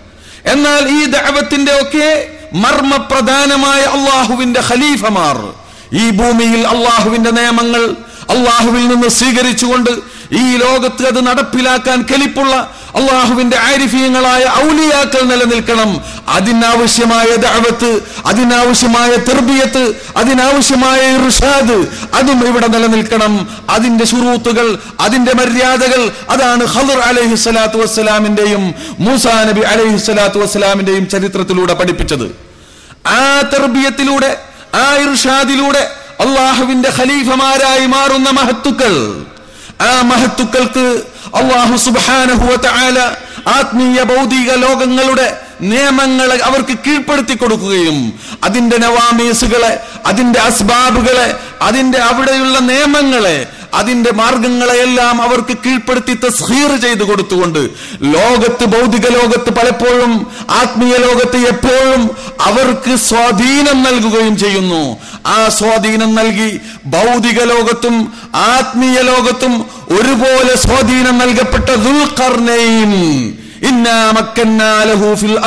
എന്നാൽ ഈ ദഅവത്തിന്റെ ഒക്കെ മർമ്മപ്രധാനമായ അള്ളാഹുവിന്റെ ഖലീഫമാർ ഈ ഭൂമിയിൽ അള്ളാഹുവിന്റെ നിയമങ്ങൾ അള്ളാഹുവിൽ നിന്ന് സ്വീകരിച്ചുകൊണ്ട് ഈ ലോകത്ത് അത് നടപ്പിലാക്കാൻ കെലിപ്പുള്ള അള്ളാഹുവിന്റെ ആരിഫീയങ്ങളായ ഔലിയാക്കൾ നിലനിൽക്കണം. അതിനാവശ്യമായ ദഅവത്ത് അതിനാവശ്യമായ തെർബിയത്ത് അതിനാവശ്യമായ ഇർഷാദ് അതും ഇവിടെ നിലനിൽക്കണം. അതിന്റെ ശുറൂത്തുകൾ അതിന്റെ മര്യാദകൾ അതാണ് ഹദർ അലൈഹി സ്വലാത്തു വസ്സലാമിന്റെയും മൂസാ നബി അലൈഹി സ്വലാത്തു വസ്സലാമിന്റെയും ചരിത്രത്തിലൂടെ പഠിപ്പിച്ചത്. ആ തെർബിയത്തിലൂടെ ആ ഇർഷാദിലൂടെ അള്ളാഹുവിന്റെ ഖലീഫമാരായി മാറുന്ന മഹത്തുക്കൾ. ആ മഹത്തുക്കൾക്ക് അള്ളാഹു സുബാനഹുവ ആല ആത്മീയ ഭൗതിക ലോകങ്ങളുടെ നിയമങ്ങളെ അവർക്ക് കീഴ്പ്പെടുത്തി കൊടുക്കുകയും അതിന്റെ നവാമീസുകളെ അതിന്റെ അസ്ബാബുകളെ അതിന്റെ അവിടെയുള്ള നിയമങ്ങളെ അതിന്റെ മാർഗങ്ങളെയെല്ലാം അവർക്ക് കീഴ്പ്പെടുത്തി തസ്ഹീർ ചെയ്തു കൊടുത്തുകൊണ്ട് ലോകത്ത് ഭൗതിക ലോകത്ത് പലപ്പോഴും ആത്മീയ ലോകത്ത് എപ്പോഴും അവർക്ക് സ്വാധീനം നൽകുകയും ചെയ്യുന്നു. ആ സ്വാധീനം നൽകി ഭൗതിക ലോകത്തും ആത്മീയ ലോകത്തും ഒരുപോലെ സ്വാധീനം നൽകപ്പെട്ട ദുൽഖർനെയും ഇന്നാ ഫിൽ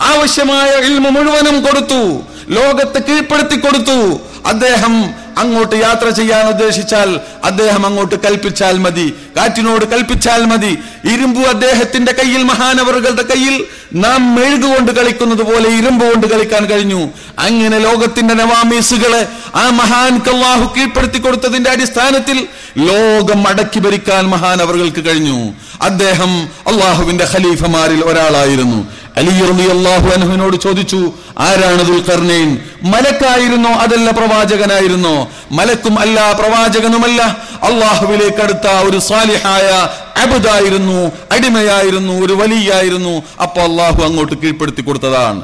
ആവശ്യമായ ഇൽമ മുഴുവനും കൊടുത്തു. ലോകത്ത് കീഴ്പ്പെടുത്തി കൊടുത്തു. അദ്ദേഹം അങ്ങോട്ട് യാത്ര ചെയ്യാൻ ഉദ്ദേശിച്ചാൽ അദ്ദേഹം അങ്ങോട്ട് കൽപ്പിച്ചാൽ മതി. കാറ്റിനോട് കൽപ്പിച്ചാൽ മതി. ഇരുമ്പു അദ്ദേഹത്തിന്റെ കയ്യിൽ മഹാനവറുകളുടെ കയ്യിൽ. നാം മെഴുകുകൊണ്ട് കളിക്കുന്നത് പോലെ ഇരുമ്പ് കൊണ്ട് കളിക്കാൻ കഴിഞ്ഞു. അങ്ങനെ ലോകത്തിന്റെ നവാമീസുകളെ ആ മഹാൻ കല്ലാഹു കീഴ്പ്പെടുത്തി കൊടുത്തതിന്റെ അടിസ്ഥാനത്തിൽ ലോകം അടക്കി ഭരിക്കാൻ മഹാനവറുകൾക്ക് കഴിഞ്ഞു. അദ്ദേഹം അള്ളാഹുവിന്റെ ഖലീഫമാരിൽ ഒരാളായിരുന്നു. അലി ചോദിച്ചു ആരാണ് ദുൽഖർനൈൻ മലക്കായിരുന്നോ അതല്ല പ്രവാചകനായിരുന്നോ. മലക്കും അല്ല പ്രവാചകനുമല്ല. അള്ളാഹുവിലേക്ക് അടുത്ത ഒരു സാലിഹായ അബുദായിരുന്നു അടിമയായിരുന്നു ഒരു വലിയായിരുന്നു. അപ്പൊ അള്ളാഹു അങ്ങോട്ട് കീഴ്പ്പെടുത്തി കൊടുത്തതാണ്.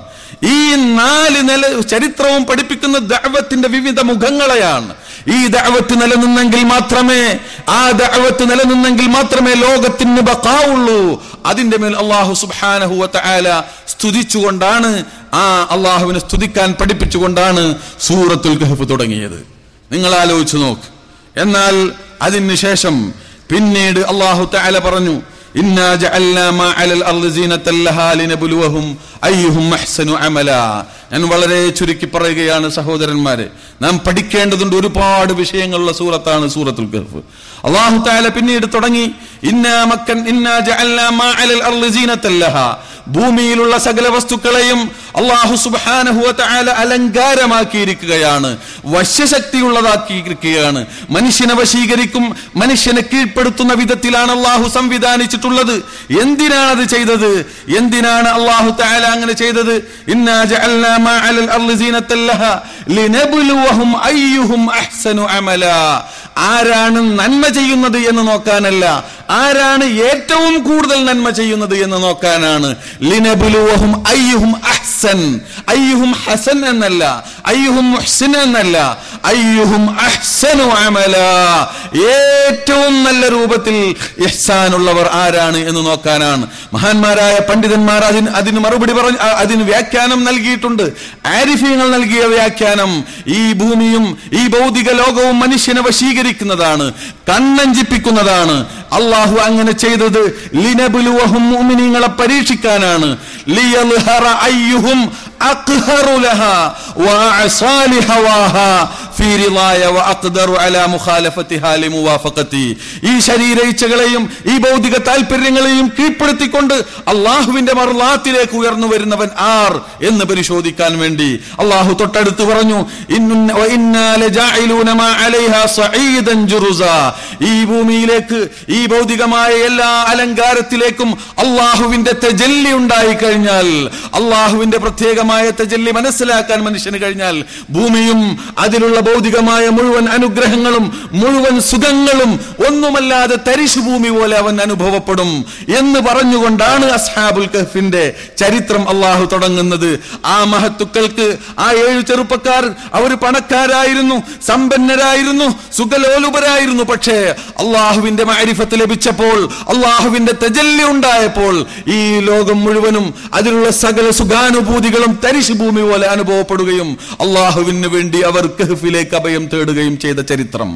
ഈ നാല് നില ചരിത്രവും പഠിപ്പിക്കുന്ന ദഅവത്തിന്റെ വിവിധ മുഖങ്ങളെയാണ്. ഈ ദഅവത്ത് നിലനിന്നെങ്കിൽ മാത്രമേ ആ ദഅവത്ത് നിലനിന്നെങ്കിൽ മാത്രമേ ലോകത്തിന് ബക്കാവുള്ളൂ അതിന്റെ മേൽ അള്ളാഹു സുബ്ഹാനഹു വതആല സ്തുതിച്ചുകൊണ്ടാണ് ആ അള്ളാഹുവിനെ സ്തുതിക്കാൻ പഠിപ്പിച്ചുകൊണ്ടാണ് സൂറത്തുൽ കഹഫ് തുടങ്ങിയത്. നിങ്ങൾ ആലോചിച്ചു നോക്ക്. എന്നാൽ അതിനുശേഷം പിന്നീട് അള്ളാഹു തആല പറഞ്ഞു ഇന്നാ ജഅൽനാ മാ അലൽ അർളി സീനത്തൻ ലഹാ ലിനബ്ലുവഹും അയ്യുഹും അഹ്സനു അമലാ ഞാൻ വളരെ ചുരുക്കി പറയുകയാണ് സഹോദരന്മാരെ. നാം പഠിക്കേണ്ടതുണ്ട് ഒരുപാട് വിഷയങ്ങളുള്ള സൂറത്താണ് സൂറത്തുൽ കഹഫ്. അള്ളാഹു താല പിന്നീട് തുടങ്ങി ഭൂമിയിലുള്ള സകല വസ്തുക്കളെയും അള്ളാഹു സുബ്ഹാനഹു അലങ്കാരമാക്കിയിരിക്കുകയാണ് വശ്യശക്തിയുള്ളതാക്കിയിരിക്കുകയാണ്. മനുഷ്യനെ വശീകരിക്കും മനുഷ്യനെ കീഴ്പ്പെടുത്തുന്ന വിധത്തിലാണ് അള്ളാഹു സംവിധാനിച്ചിട്ടുള്ളത്. എന്തിനാണ് അത് ചെയ്തത്? എന്തിനാണ് അള്ളാഹു താല അങ്ങനെ ചെയ്തത്? ഇന്നാ ജഅൽനാ മാ അലൽ അർളി സീനത്തൻ ലഹാ ലിനബ്ലുവഹും അയ്യുഹും അഹ്സനു അമല ആരാണ് നന്മ ചെയ്യുന്നത് എന്ന് നോക്കാനല്ല. ആരാണ് ഏറ്റവും കൂടുതൽ നന്മ ചെയ്യുന്നത് എന്ന് നോക്കാനാണ്. ലിനബുലുവഹും അയ്യുഹും അഹ്സൻ. അയ്യുഹും ഹസൻ എന്നല്ല. അയ്യുഹും മുഹ്സിൻ എന്നല്ല. അയ്യുഹും അഹ്സനു അമല. ഏറ്റവും നല്ല രൂപത്തിൽ ഇഹ്സാനുള്ളവർ ആരാണ് എന്ന് നോക്കാനാണ്. മഹാന്മാരായ പണ്ഡിതന്മാർ അതിന് അതിന് മറുപടി പറഞ്ഞു അതിന് വ്യാഖ്യാനം നൽകിയിട്ടുണ്ട്. ആരിഫ്യങ്ങൾ നൽകിയ വ്യാഖ്യാനം ഈ ഭൂമിയും ഈ ഭൗതിക ലോകവും മനുഷ്യനെ വശീകരിക്കുന്നതാണ് കണ്ണഞ്ചിപ്പിക്കുന്നതാണ്. അള്ളാഹു അങ്ങനെ ചെയ്തത് ലിനബുലുവഹും മുഅ്മിനീങ്ങളെ പരീക്ഷിക്കാനാണ്. ലിയൽഹറ അയ്യുഹും ഫീ അലാ ഈ ശരീര ഇച്ഛകളെയും ഈ ഭൗതിക താല്പര്യങ്ങളെയും കീഴ്പ്പെടുത്തിക്കൊണ്ട് അള്ളാഹുവിന്റെ മറുലാത്തിലേക്ക് ഉയർന്നു വരുന്നവൻ ആർ എന്ന് പരിശോധിക്കാൻ വേണ്ടി അള്ളാഹു തൊട്ടടുത്ത് പറഞ്ഞു. ഈ ഭൂമിയിലേക്ക് ഈ ഭൗതികമായ എല്ലാ അലങ്കാരത്തിലേക്കും അള്ളാഹുവിന്റെ തെജല്ലി ഉണ്ടായി കഴിഞ്ഞാൽ അള്ളാഹുവിന്റെ പ്രത്യേകമായ തെജല്ലി മനസ്സിലാക്കാൻ മനുഷ്യന് കഴിഞ്ഞാൽ ഭൂമിയും അതിലുള്ള ഭൗതികമായ മുഴുവൻ അനുഗ്രഹങ്ങളും മുഴുവൻ സുഖങ്ങളും ഒന്നുമല്ലാതെ തരിശുഭൂമി പോലെ അവൻ അനുഭവപ്പെടും എന്ന് പറഞ്ഞുകൊണ്ടാണ് അസ്ഹാബുൽ കഹ്ഫിന്റെ ചരിത്രം അള്ളാഹു തുടങ്ങുന്നത്. ആ മഹത്തുക്കൾക്ക് ആ ഏഴു ചെറുപ്പക്കാർ അവർ പണക്കാരായിരുന്നു സമ്പന്നരായിരുന്നു സുഖലോലുപരായിരുന്നു. പക്ഷേ അള്ളാഹുവിന്റെ മാരിഫത്ത് ലഭിച്ചപ്പോൾ അള്ളാഹുവിന്റെ തെജല്യ ഉണ്ടായപ്പോൾ ഈ ലോകം മുഴുവനും അതിലുള്ള സകല സുഖാനുഭൂതികളും തരിശുഭൂമി പോലെ അനുഭവപ്പെടുകയും അള്ളാഹുവിന് വേണ്ടി അവർ കഹ്ഫിലേക്ക് അഭയം തേടുകയും ചെയ്ത ചരിത്രം.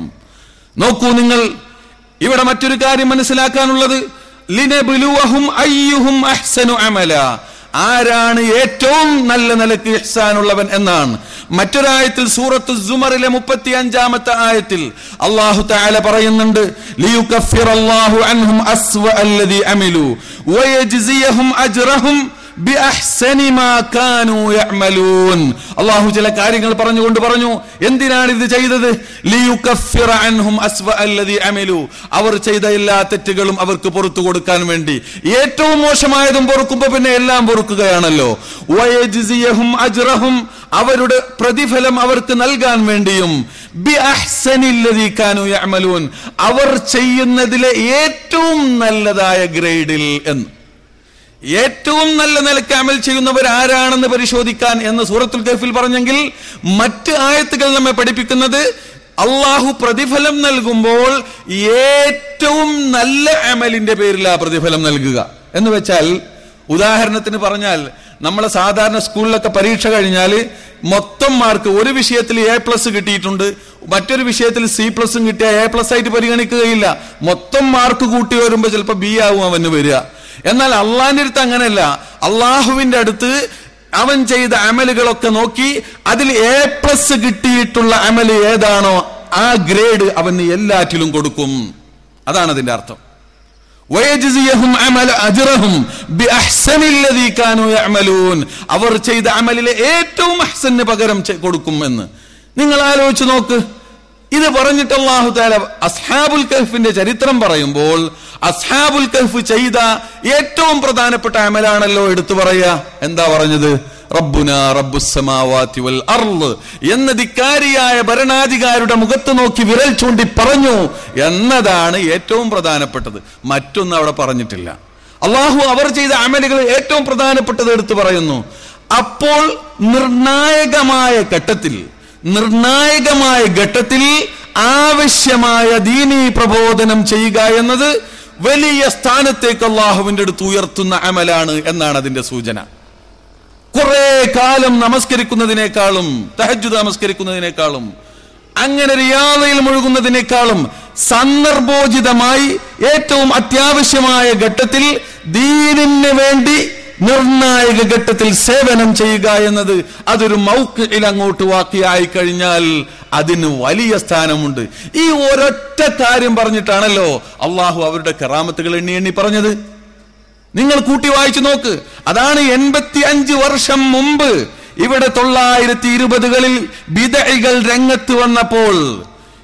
നോക്കൂ നിങ്ങൾ ഇവിടെ മറ്റൊരു കാര്യം മനസ്സിലാക്കാനുള്ളത്. ആരാണ് ഏറ്റവും നല്ല നിലയ്ക്ക് ഇഹ്സാനുള്ളവൻ എന്നാണ്. മറ്റൊരായത്തിൽ സൂറത്ത് സുമറിലെ മുപ്പത്തി അഞ്ചാമത്തെ ആയത്തിൽ അള്ളാഹു താല പറയുന്നുണ്ട് അൻഹും അസ്വ അമിലു. അല്ലാഹു ചില കാര്യങ്ങൾ പറഞ്ഞുകൊണ്ട് പറഞ്ഞു എന്തിനാണ് ഇത് ചെയ്തത്? അവർ ചെയ്ത എല്ലാ തെറ്റുകളും അവർക്ക് പുറത്തു കൊടുക്കാൻ വേണ്ടി. ഏറ്റവും മോശമായതും പൊറുക്കുമ്പോ പിന്നെ എല്ലാം പൊറുക്കുകയാണല്ലോ. അജ്റഹും അവരുടെ പ്രതിഫലം അവർക്ക് നൽകാൻ വേണ്ടിയും അവർ ചെയ്യുന്നതിലെ ഏറ്റവും നല്ലതായ ഗ്രേഡിൽ എന്ന്. ഏറ്റവും നല്ല നിലയ്ക്ക് അമൽ ചെയ്യുന്നവർ ആരാണെന്ന് പരിശോധിക്കാൻ എന്ന് സൂറത്തുൽ കഫിൽ പറഞ്ഞെങ്കിൽ മറ്റ് ആയത്തുകൾ നമ്മെ പഠിപ്പിക്കുന്നത് അള്ളാഹു പ്രതിഫലം നൽകുമ്പോൾ ഏറ്റവും നല്ല അമലിന്റെ പേരിൽ ആ പ്രതിഫലം നൽകുക. എന്ന് വെച്ചാൽ ഉദാഹരണത്തിന് പറഞ്ഞാൽ നമ്മളെ സാധാരണ സ്കൂളിലൊക്കെ പരീക്ഷ കഴിഞ്ഞാൽ മൊത്തം മാർക്ക് ഒരു വിഷയത്തിൽ എ പ്ലസ് കിട്ടിയിട്ടുണ്ട് മറ്റൊരു വിഷയത്തിൽ സി പ്ലസും കിട്ടിയ എ പ്ലസ് ആയിട്ട് പരിഗണിക്കുകയില്ല. മൊത്തം മാർക്ക് കൂട്ടി വരുമ്പോൾ ചിലപ്പോൾ ബി ആവും അവന് വരിക. എന്നാൽ അള്ളാഹിന്റെ അടുത്ത് അങ്ങനെയല്ല. അള്ളാഹുവിന്റെ അടുത്ത് അവൻ ചെയ്ത അമലുകളൊക്കെ നോക്കി അതിൽ എ പ്ലസ് കിട്ടിയിട്ടുള്ള അമൽ ഏതാണോ ആ ഗ്രേഡ് അവന് എല്ലാറ്റിലും കൊടുക്കും. അതാണ് അതിന്റെ അർത്ഥം. അവർ ചെയ്ത അമലിലെ ഏറ്റവും അഹ്സന് പകരം കൊടുക്കും എന്ന്. നിങ്ങൾ ആലോചിച്ച് നോക്ക്. ഇത് പറഞ്ഞിട്ട് അള്ളാഹു താല അസ്ഹാബുൽ കഹ്ഫിന്റെ ചരിത്രം പറയുമ്പോൾ അസ്ഹാബുൽ കഹ്ഫ് ചെയ്ത ഏറ്റവും പ്രധാനപ്പെട്ട അമലാണല്ലോ എടുത്തു പറയുക. എന്താ പറഞ്ഞത്? റബ്ബുന വൽ അർൾ എന്ന ധിക്കാരിയായ ഭരണാധികാരിയുടെ മുഖത്ത് നോക്കി വിരൽ ചൂണ്ടി പറഞ്ഞു എന്നതാണ് ഏറ്റവും പ്രധാനപ്പെട്ടത്. മറ്റൊന്നും അവിടെ പറഞ്ഞിട്ടില്ല. അള്ളാഹു അവർ ചെയ്ത അമലുകൾ ഏറ്റവും പ്രധാനപ്പെട്ടത് എടുത്തു പറയുന്നു. അപ്പോൾ നിർണായകമായ ഘട്ടത്തിൽ നിർണായകമായ ഘട്ടത്തിൽ ആവശ്യമായ ദീനീ പ്രബോധനം ചെയ്യുക എന്നത് വലിയ സ്ഥാനത്തേക്ക് അള്ളാഹുവിന്റെ അടുത്ത് ഉയർത്തുന്ന അമലാണ് എന്നാണ് അതിന്റെ സൂചന. കുറെ കാലം നമസ്കരിക്കുന്നതിനേക്കാളും തഹജു നമസ്കരിക്കുന്നതിനേക്കാളും അങ്ങനെ റിയാദയിൽ മുഴുകുന്നതിനേക്കാളും സന്ദർഭോചിതമായി ഏറ്റവും അത്യാവശ്യമായ ഘട്ടത്തിൽ ദീനിന് വേണ്ടി നിർണായക ഘട്ടത്തിൽ സേവനം ചെയ്യുക എന്നത് അതൊരു മൗക്കിൽ അങ്ങോട്ട് വാക്കിയായി കഴിഞ്ഞാൽ അതിന് വലിയ സ്ഥാനമുണ്ട്. ഈ ഒരൊറ്റ കാര്യം പറഞ്ഞിട്ടാണല്ലോ അള്ളാഹു അവരുടെ കറാമത്തുകൾ എണ്ണി എണ്ണി പറഞ്ഞത്. നിങ്ങൾ കൂട്ടി വായിച്ചു നോക്ക്. അതാണ് എൺപത്തി അഞ്ച് വർഷം മുമ്പ് ഇവിടെ തൊള്ളായിരത്തി ഇരുപതുകളിൽ വിതഴികൾ രംഗത്ത് വന്നപ്പോൾ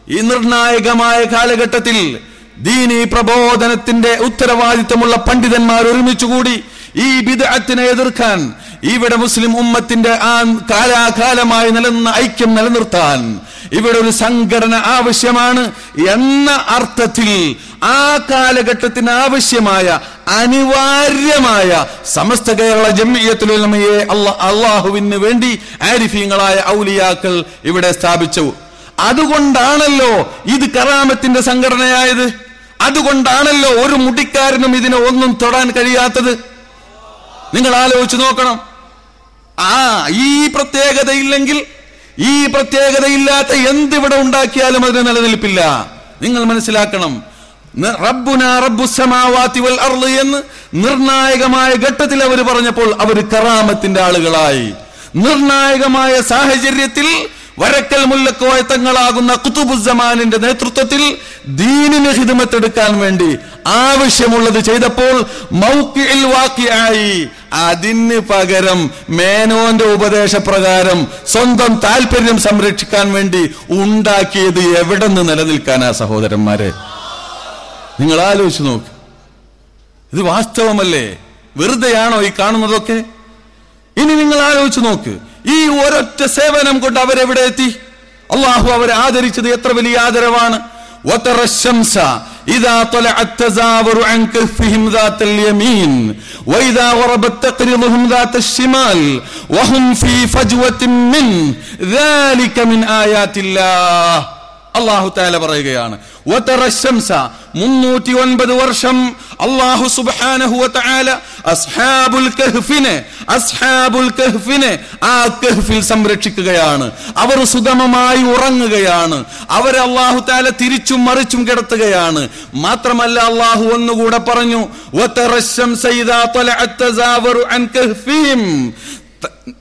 ഈ നിർണായകമായ കാലഘട്ടത്തിൽ ദീനി പ്രബോധനത്തിന്റെ ഉത്തരവാദിത്തമുള്ള പണ്ഡിതന്മാർ ഒരുമിച്ചുകൂടി ഈ ബിദഅത്തിനെ എതിർക്കാൻ ഇവിടെ മുസ്ലിം ഉമ്മത്തിന്റെ ആ കാലാകാലമായി നിലനിന്ന ഐക്യം നിലനിർത്താൻ ഇവിടെ ഒരു സംഘടന ആവശ്യമാണ് എന്ന അർത്ഥത്തിൽ ആ കാലഘട്ടത്തിന് ആവശ്യമായ അനിവാര്യമായ സമസ്ത കേരള ജമ്മിയത്തുലമയെ അള്ളാഹുവിന് വേണ്ടി ആരിഫീങ്ങളായ ഔലിയാക്കൾ ഇവിടെ സ്ഥാപിച്ചു. അതുകൊണ്ടാണല്ലോ ഇത് കറാമത്തിന്റെ സംഘടനയായത്. അതുകൊണ്ടാണല്ലോ ഒരു മുടിക്കാരനും ഇതിനെ ഒന്നും തൊടാൻ കഴിയാത്തത്. നിങ്ങൾ ആലോചിച്ച് നോക്കണം. ആ ഈ പ്രത്യേകതയില്ലെങ്കിൽ ഈ പ്രത്യേകതയില്ലാത്ത എന്തിവിടെ ഉണ്ടാക്കിയാലും അതിന് നിലനിൽപ്പില്ല. നിങ്ങൾ മനസ്സിലാക്കണം. വൽ എന്ന് നിർണായകമായ ഘട്ടത്തിൽ അവർ പറഞ്ഞപ്പോൾ അവർ കറാമത്തിന്റെ ആളുകളായി. നിർണായകമായ സാഹചര്യത്തിൽ വരക്കൽ മുല്ലക്കോയ തങ്ങളാകുന്ന കുത്തുബുസമാനിന്റെ നേതൃത്വത്തിൽ ദീനിന് ഹിതമത്തെടുക്കാൻ വേണ്ടി ആവശ്യമുള്ളത് ചെയ്തപ്പോൾ മൗക്കിൽ വാക്കിയായി. അതിന് പകരം മേനോന്റെ ഉപദേശപ്രകാരം സ്വന്തം താല്പര്യം സംരക്ഷിക്കാൻ വേണ്ടി ഉണ്ടാക്കിയത് എവിടെ നിന്ന് നിലനിൽക്കാനാ സഹോദരന്മാരെ? നിങ്ങൾ ആലോചിച്ച് നോക്ക്. ഇത് വാസ്തവമല്ലേ? വെറുതെയാണോ ഈ കാണുന്നതൊക്കെ? ഇനി നിങ്ങൾ ആലോചിച്ച് നോക്ക്. ഈ ഒരൊറ്റ സേവനം കൊണ്ട് അവരെവിടെ എത്തി? അള്ളാഹു അവരെ ആദരിച്ചത് എത്ര വലിയ ആദരവാണ്. إذا طلعت تزاور عن كهفهم ذات اليمين وإذا غربت تقرضهم ذات الشمال وهم في فجوة منه ذلك من آيات الله അള്ളാഹു താല പറയുകയാണ് വർഷം അസ്ഹാബുൽ കഹ്ഫിനെ അസ്ഹാബുൽ കഹ്ഫിനെ ആ കഹ്ഫിൽ സംരക്ഷിക്കുകയാണ്. അവർ സുഗമമായി ഉറങ്ങുകയാണ്. അവർ അള്ളാഹു താല തിരിച്ചും മറിച്ചും കിടത്തുകയാണ്. മാത്രമല്ല അള്ളാഹു ഒന്നുകൂടെ പറഞ്ഞു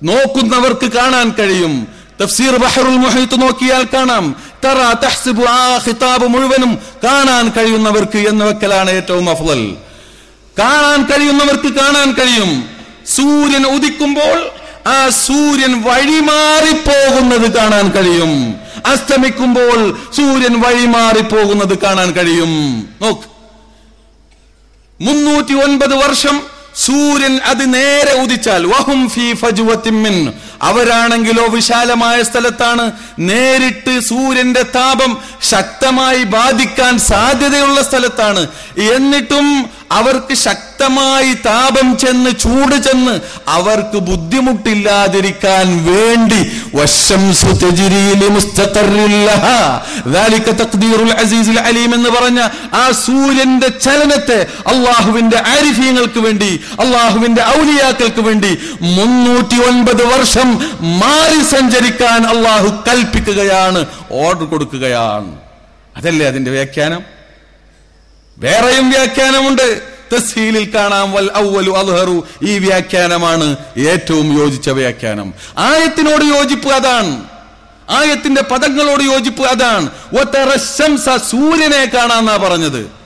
നോക്കുന്നവർക്ക് കാണാൻ കഴിയും. തഫ്സീർ ബഹറുൽ മുഹീത്ത് നോക്കിയാൽ കാണാം. തറ തഹ്സിബു ആ ഖിതാബ് മുഴുവനും കാണാൻ കഴിയുന്നവർക്ക് എന്ന് വെക്കലാണ് ഏറ്റവും അഫ്ളൽ കാണാൻ കഴിയുന്നവർക്ക് കാണാൻ കഴിയും. സൂര്യൻ ഉദിക്കുമ്പോൾ ആ സൂര്യൻ വഴിമാറി വഴിമാറിപ്പോകുന്നത് കാണാൻ കഴിയും. അസ്തമിക്കുമ്പോൾ സൂര്യൻ വഴിമാറി വഴിമാറിപ്പോകുന്നത് കാണാൻ കഴിയും. നോക്ക്. മുന്നൂറ്റി ഒൻപത് വർഷം സൂര്യൻ അത് നേരെ ഉദിച്ചാൽ. വഹും ഫീ ഫജുവത്തിൻ മിൻ. അവരാണെങ്കിലോ വിശാലമായ സ്ഥലത്താണ് നേരിട്ട് സൂര്യന്റെ താപം ശക്തമായി ബാധിക്കാൻ സാധ്യതയുള്ള സ്ഥലത്താണ്. എന്നിട്ടും അവർക്ക് ശക്തമായി താപം ചെന്ന് ചൂട് ചെന്ന് അവർക്ക് ബുദ്ധിമുട്ടില്ലാതിരിക്കാൻ വേണ്ടി എന്ന് പറഞ്ഞ ആ സൂര്യന്റെ ചലനത്തെ അള്ളാഹുവിന്റെ ആരിഫ്യങ്ങൾക്ക് വേണ്ടി അള്ളാഹുവിന്റെ ഔലിയാക്കൾക്ക് വേണ്ടി മുന്നൂറ്റി ഒൻപത് വർഷം മാറി സഞ്ചരിക്കാൻ അള്ളാഹു കൽപ്പിക്കുകയാണ് ഓർഡർ കൊടുക്കുകയാണ്. അതല്ലേ അതിന്റെ വ്യാഖ്യാനം? വേറെയും വ്യാഖ്യാനമുണ്ട്. തസ്ഹീലിൽ കാണാം വൽ ഔവലു അൽഹറു ഈ വ്യാഖ്യാനമാണ് ഏറ്റവും യോജിച്ച വ്യാഖ്യാനം. ആയത്തിനോട് യോജിപ്പ് അതാണ്. ആയത്തിന്റെ പദങ്ങളോട് യോജിപ്പ് അതാണ്. സൂര്യനെ കാണാന്നാ പറഞ്ഞത്.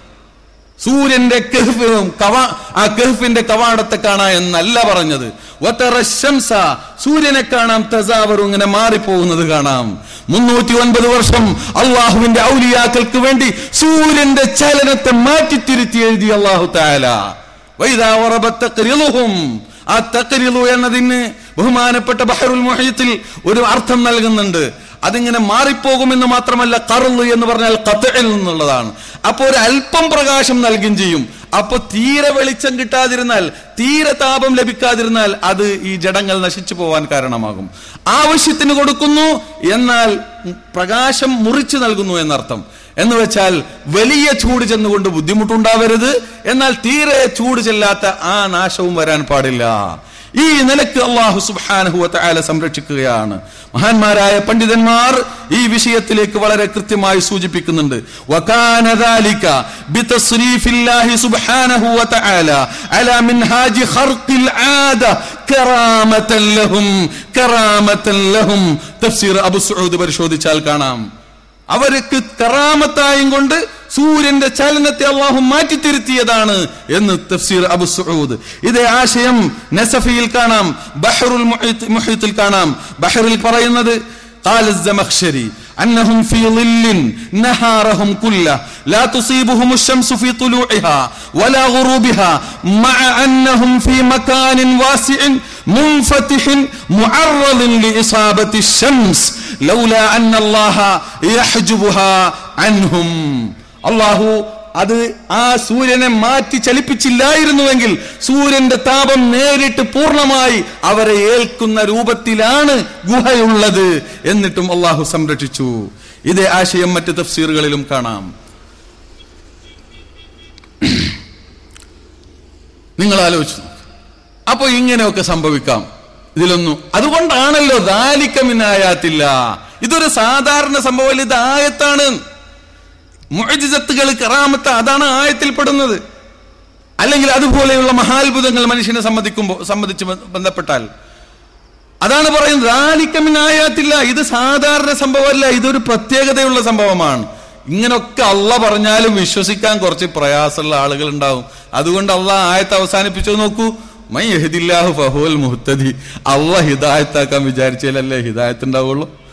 സൂര്യന്റെ കെഹ്ഫും കവാ ആ കെഹ്ഫിന്റെ കവാടത്തെ കാണാ എന്നല്ല പറഞ്ഞത്. സൂര്യനെ കാണാം തസാവറും ഇങ്ങനെ മാറിപ്പോകുന്നത് കാണാം. മുന്നൂറ്റി ഒൻപത് വർഷം അള്ളാഹുവിന്റെ ഔലിയാക്കൾക്ക് വേണ്ടി സൂര്യന്റെ ചലനത്തെ മാറ്റി തിരുത്തി എഴുതി അള്ളാഹു താല വൈദാ വറബത്ത് തഖ്രിലുഹും. ആ തക്കരിലു എന്നതിന് ബഹുമാനപ്പെട്ട ബഹറുൽ മുഹീത്തിൽ ഒരു അർത്ഥം നൽകുന്നുണ്ട്. അതിങ്ങനെ മാറിപ്പോകുമെന്ന് മാത്രമല്ല കറുള്ളു എന്ന് പറഞ്ഞാൽ കത്തയിൽ നിന്നുള്ളതാണ്. അപ്പോൾ ഒരു അല്പം പ്രകാശം നൽകുകയും ചെയ്യും. അപ്പൊ തീരെ വെളിച്ചം കിട്ടാതിരുന്നാൽ തീരെ താപം ലഭിക്കാതിരുന്നാൽ അത് ഈ ജഡങ്ങൾ നശിച്ചു പോവാൻ കാരണമാകും. ആവശ്യത്തിന് കൊടുക്കുന്നു എന്നാൽ പ്രകാശം മുറിച്ചു നൽകുന്നു എന്നർത്ഥം. എന്ന് വെച്ചാൽ വലിയ ചൂട് ചെന്നുകൊണ്ട് ബുദ്ധിമുട്ടുണ്ടാവരുത്. എന്നാൽ തീരെ ചൂട് ചെല്ലാത്ത ആ നാശവും വരാൻ പാടില്ല. ഈ നിലയ്ക്ക് അള്ളാഹു സുബാനഹുല സംരക്ഷിക്കുകയാണ്. മഹാന്മാരായ പണ്ഡിതന്മാർ ഈ വിഷയത്തിലേക്ക് വളരെ കൃത്യമായി സൂചിപ്പിക്കുന്നുണ്ട്. പരിശോധിച്ചാൽ കാണാം. അവർക്ക് കറാമത്തായും കൊണ്ട് സൂര്യന്റെ ചലനത്തെ അള്ളാഹു മാറ്റിത്തിരുത്തിയതാണ് എന്ന് തഫ്സീർ അബു സഊദ് ഇതേ ആശയം നസഫിയിൽ കാണാം ബഹറുൽ മുഹീത്ത്- മുഹീത്തിൽ കാണാം ബഹറിൽ പറയുന്നത് قال الزمخشري أنهم في ظل نهارهم كله لا تصيبهم الشمس في طلوعها ولا غروبها مع أنهم في مكان واسع منفتح معرض لإصابة الشمس لولا أن الله يحجبها عنهم അള്ളാഹു അത് ആ സൂര്യനെ മാറ്റി ചലിപ്പിച്ചില്ലായിരുന്നുവെങ്കിൽ സൂര്യന്റെ താപം നേരിട്ട് പൂർണമായി അവരെ ഏൽക്കുന്ന രൂപത്തിലാണ് ഗുഹയുള്ളത് എന്നിട്ടും അള്ളാഹു സംരക്ഷിച്ചു. ഇതേ ആശയം മറ്റു തഫ്സീറുകളിലും കാണാം. നിങ്ങൾ ആലോചിച്ചു അപ്പൊ ഇങ്ങനെയൊക്കെ സംഭവിക്കാം. ഇതിലൊന്നും അതുകൊണ്ടാണല്ലോ ദാലിക്കമിനായാത്തില്ല ഇതൊരു സാധാരണ സംഭവം ഇത് ആയത്താണ്. മുഅജിസത്തുകൾ കറാമത്ത് അതാണ് ആയത്തിൽപ്പെടുന്നത് അല്ലെങ്കിൽ അതുപോലെയുള്ള മഹാത്ഭുതങ്ങൾ മനുഷ്യനെ സംബന്ധിക്കുമ്പോൾ സംബന്ധിച്ച് ബന്ധപ്പെട്ടാൽ. അതാണ് പറയുന്നത്. ദാലിക്കമിനായാത്തില്ല ഇത് സാധാരണ സംഭവമല്ല. ഇതൊരു പ്രത്യേകതയുള്ള സംഭവമാണ്. ഇങ്ങനൊക്കെ അള്ള പറഞ്ഞാലും വിശ്വസിക്കാൻ കുറച്ച് പ്രയാസമുള്ള ആളുകൾ ഉണ്ടാവും അതുകൊണ്ട് അള്ള ആയത്ത് അവസാനിപ്പിച്ചു നോക്കൂ. മൈ യഹ്ദില്ലാഹു ഫഹുൽ മുഹ്തദി. അള്ള ഹിദായത്താക്കാൻ വിചാരിച്ചാലല്ലേ ഹിദായത്ത് ഉണ്ടാവുള്ളൂ?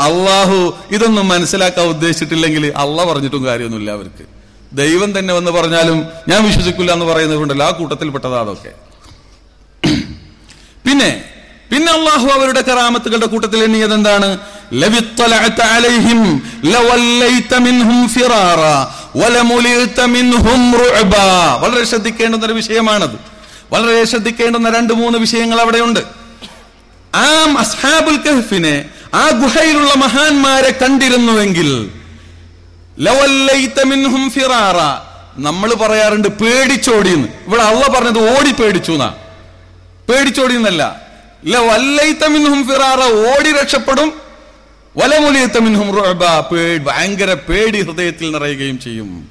അള്ളാഹു ഇതൊന്നും മനസ്സിലാക്കാൻ ഉദ്ദേശിച്ചിട്ടില്ലെങ്കിൽ അള്ള പറഞ്ഞിട്ടും കാര്യമൊന്നുമില്ല അവർക്ക്. ദൈവം തന്നെ വന്ന് പറഞ്ഞാലും ഞാൻ വിശ്വസിക്കില്ല എന്ന് പറയുന്നത് കൊണ്ടല്ലോ ആ കൂട്ടത്തിൽപ്പെട്ടതാ അതൊക്കെ. പിന്നെ പിന്നെ അള്ളാഹു അവരുടെ കറാമത്തുകളുടെ കൂട്ടത്തിൽ എണ്ണിയത് എന്താണ്? വളരെ ശ്രദ്ധിക്കേണ്ടുന്ന ഒരു വിഷയമാണത്. വളരെ ശ്രദ്ധിക്കേണ്ടുന്ന രണ്ട് മൂന്ന് വിഷയങ്ങൾ അവിടെയുണ്ട്. ആ അസ്ഹാബുൽ കഹ്ഫിനെ ആ ഗുഹയിലുള്ള മഹാന്മാരെ കണ്ടിരുന്നുവെങ്കിൽ മിൻഹും ഫിറാറ നമ്മൾ പറയാറുണ്ട് പേടിച്ചോടിയെന്ന്. ഇവിടെ അള്ള പറഞ്ഞത് ഓടി പേടിച്ചു എന്നാ. പേടിച്ചോടിയെന്നല്ല. മിൻഹും ഫിറാറ ഓടി രക്ഷപ്പെടും വലമുലിയത്ത മിൻഹും റുഅബ പേ- ഭയങ്കര പേടി ഹൃദയത്തിൽ നിറയുകയും ചെയ്യും.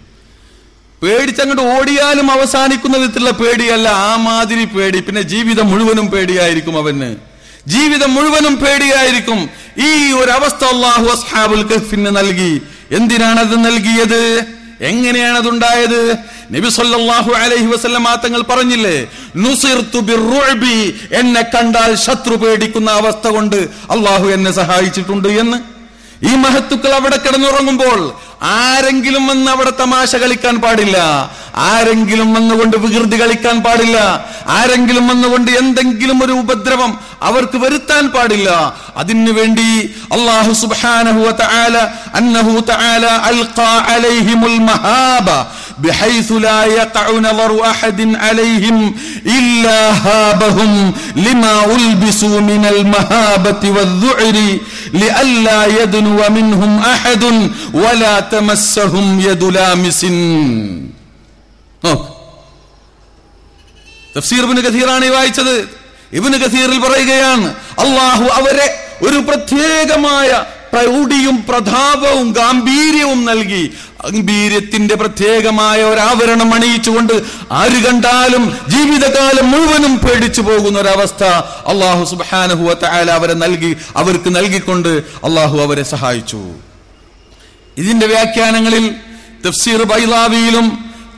പേടിച്ചങ്ങോട്ട് ഓടിയാലും അവസാനിക്കുന്ന വിധത്തിലുള്ള പേടിയല്ല ആ മാതിരി പേടി. പിന്നെ ജീവിതം മുഴുവനും പേടിയായിരിക്കും അവന്. ജീവിതം മുഴുവനും പേടിയായിരിക്കും. ഈ ഒരു അവസ്ഥ അള്ളാഹു അസ്ഹാബുൽ കഹ്ഫിന് നൽകി. എന്തിനാണത് നൽകിയത്? എങ്ങനെയാണ് അതുണ്ടായത് നബി സല്ലല്ലാഹു അലൈഹി വസല്ലം തങ്ങൾ പറഞ്ഞില്ലേ നുസിർത്തു എന്നെ കണ്ടാൽ ശത്രു പേടിക്കുന്ന അവസ്ഥ കൊണ്ട് അള്ളാഹു എന്നെ സഹായിച്ചിട്ടുണ്ട് എന്ന്. ഈ മഹത്തുക്കൾ അവിടെ കിടന്നുറങ്ങുമ്പോൾ ആരെങ്കിലും വന്ന് അവിടെ തമാശ കളിക്കാൻ പാടില്ല. ആരെങ്കിലും വന്നുകൊണ്ട് വികൃതി കളിക്കാൻ പാടില്ല. ആരെങ്കിലും വന്നുകൊണ്ട് എന്തെങ്കിലും ഒരു ഉപദ്രവം അവർക്ക് വരുത്താൻ പാടില്ല. അതിനു വേണ്ടി അള്ളാഹു തആല അൽഖാ അലൈഹിമുൽ بحيث لا يقع نظر أحد عليهم إلا هابهم لما ألبسوا من المهابة والذعر لئلا يدنو منهم أحد ولا تمسهم يد لامس നോക്ക്. തഫ്സീർ ഇബ്നു കഥീറാണ് ഈ വായിച്ചത് ഇബ്നു കഥീറിൽ പറയുകയാണ് അള്ളാഹു അവരെ ഒരു പ്രത്യേകമായ പ്രൗഢിയും പ്രതാപവും ഗാംഭീര്യവും നൽകി. ഗാംഭീര്യത്തിന്റെ പ്രത്യേകമായ ഒരു ആവരണം അണിയിച്ചുകൊണ്ട് ആര് കണ്ടാലും ജീവിതകാലം മുഴുവനും പേടിച്ചു പോകുന്ന ഒരവസ്ഥ അള്ളാഹു സുബാനഹു തആല അവരെ നൽകി അവർക്ക് നൽകിക്കൊണ്ട് അള്ളാഹു അവരെ സഹായിച്ചു. ഇതിന്റെ വ്യാഖ്യാനങ്ങളിൽ തഫ്സീർ ബൈലാവിയിലും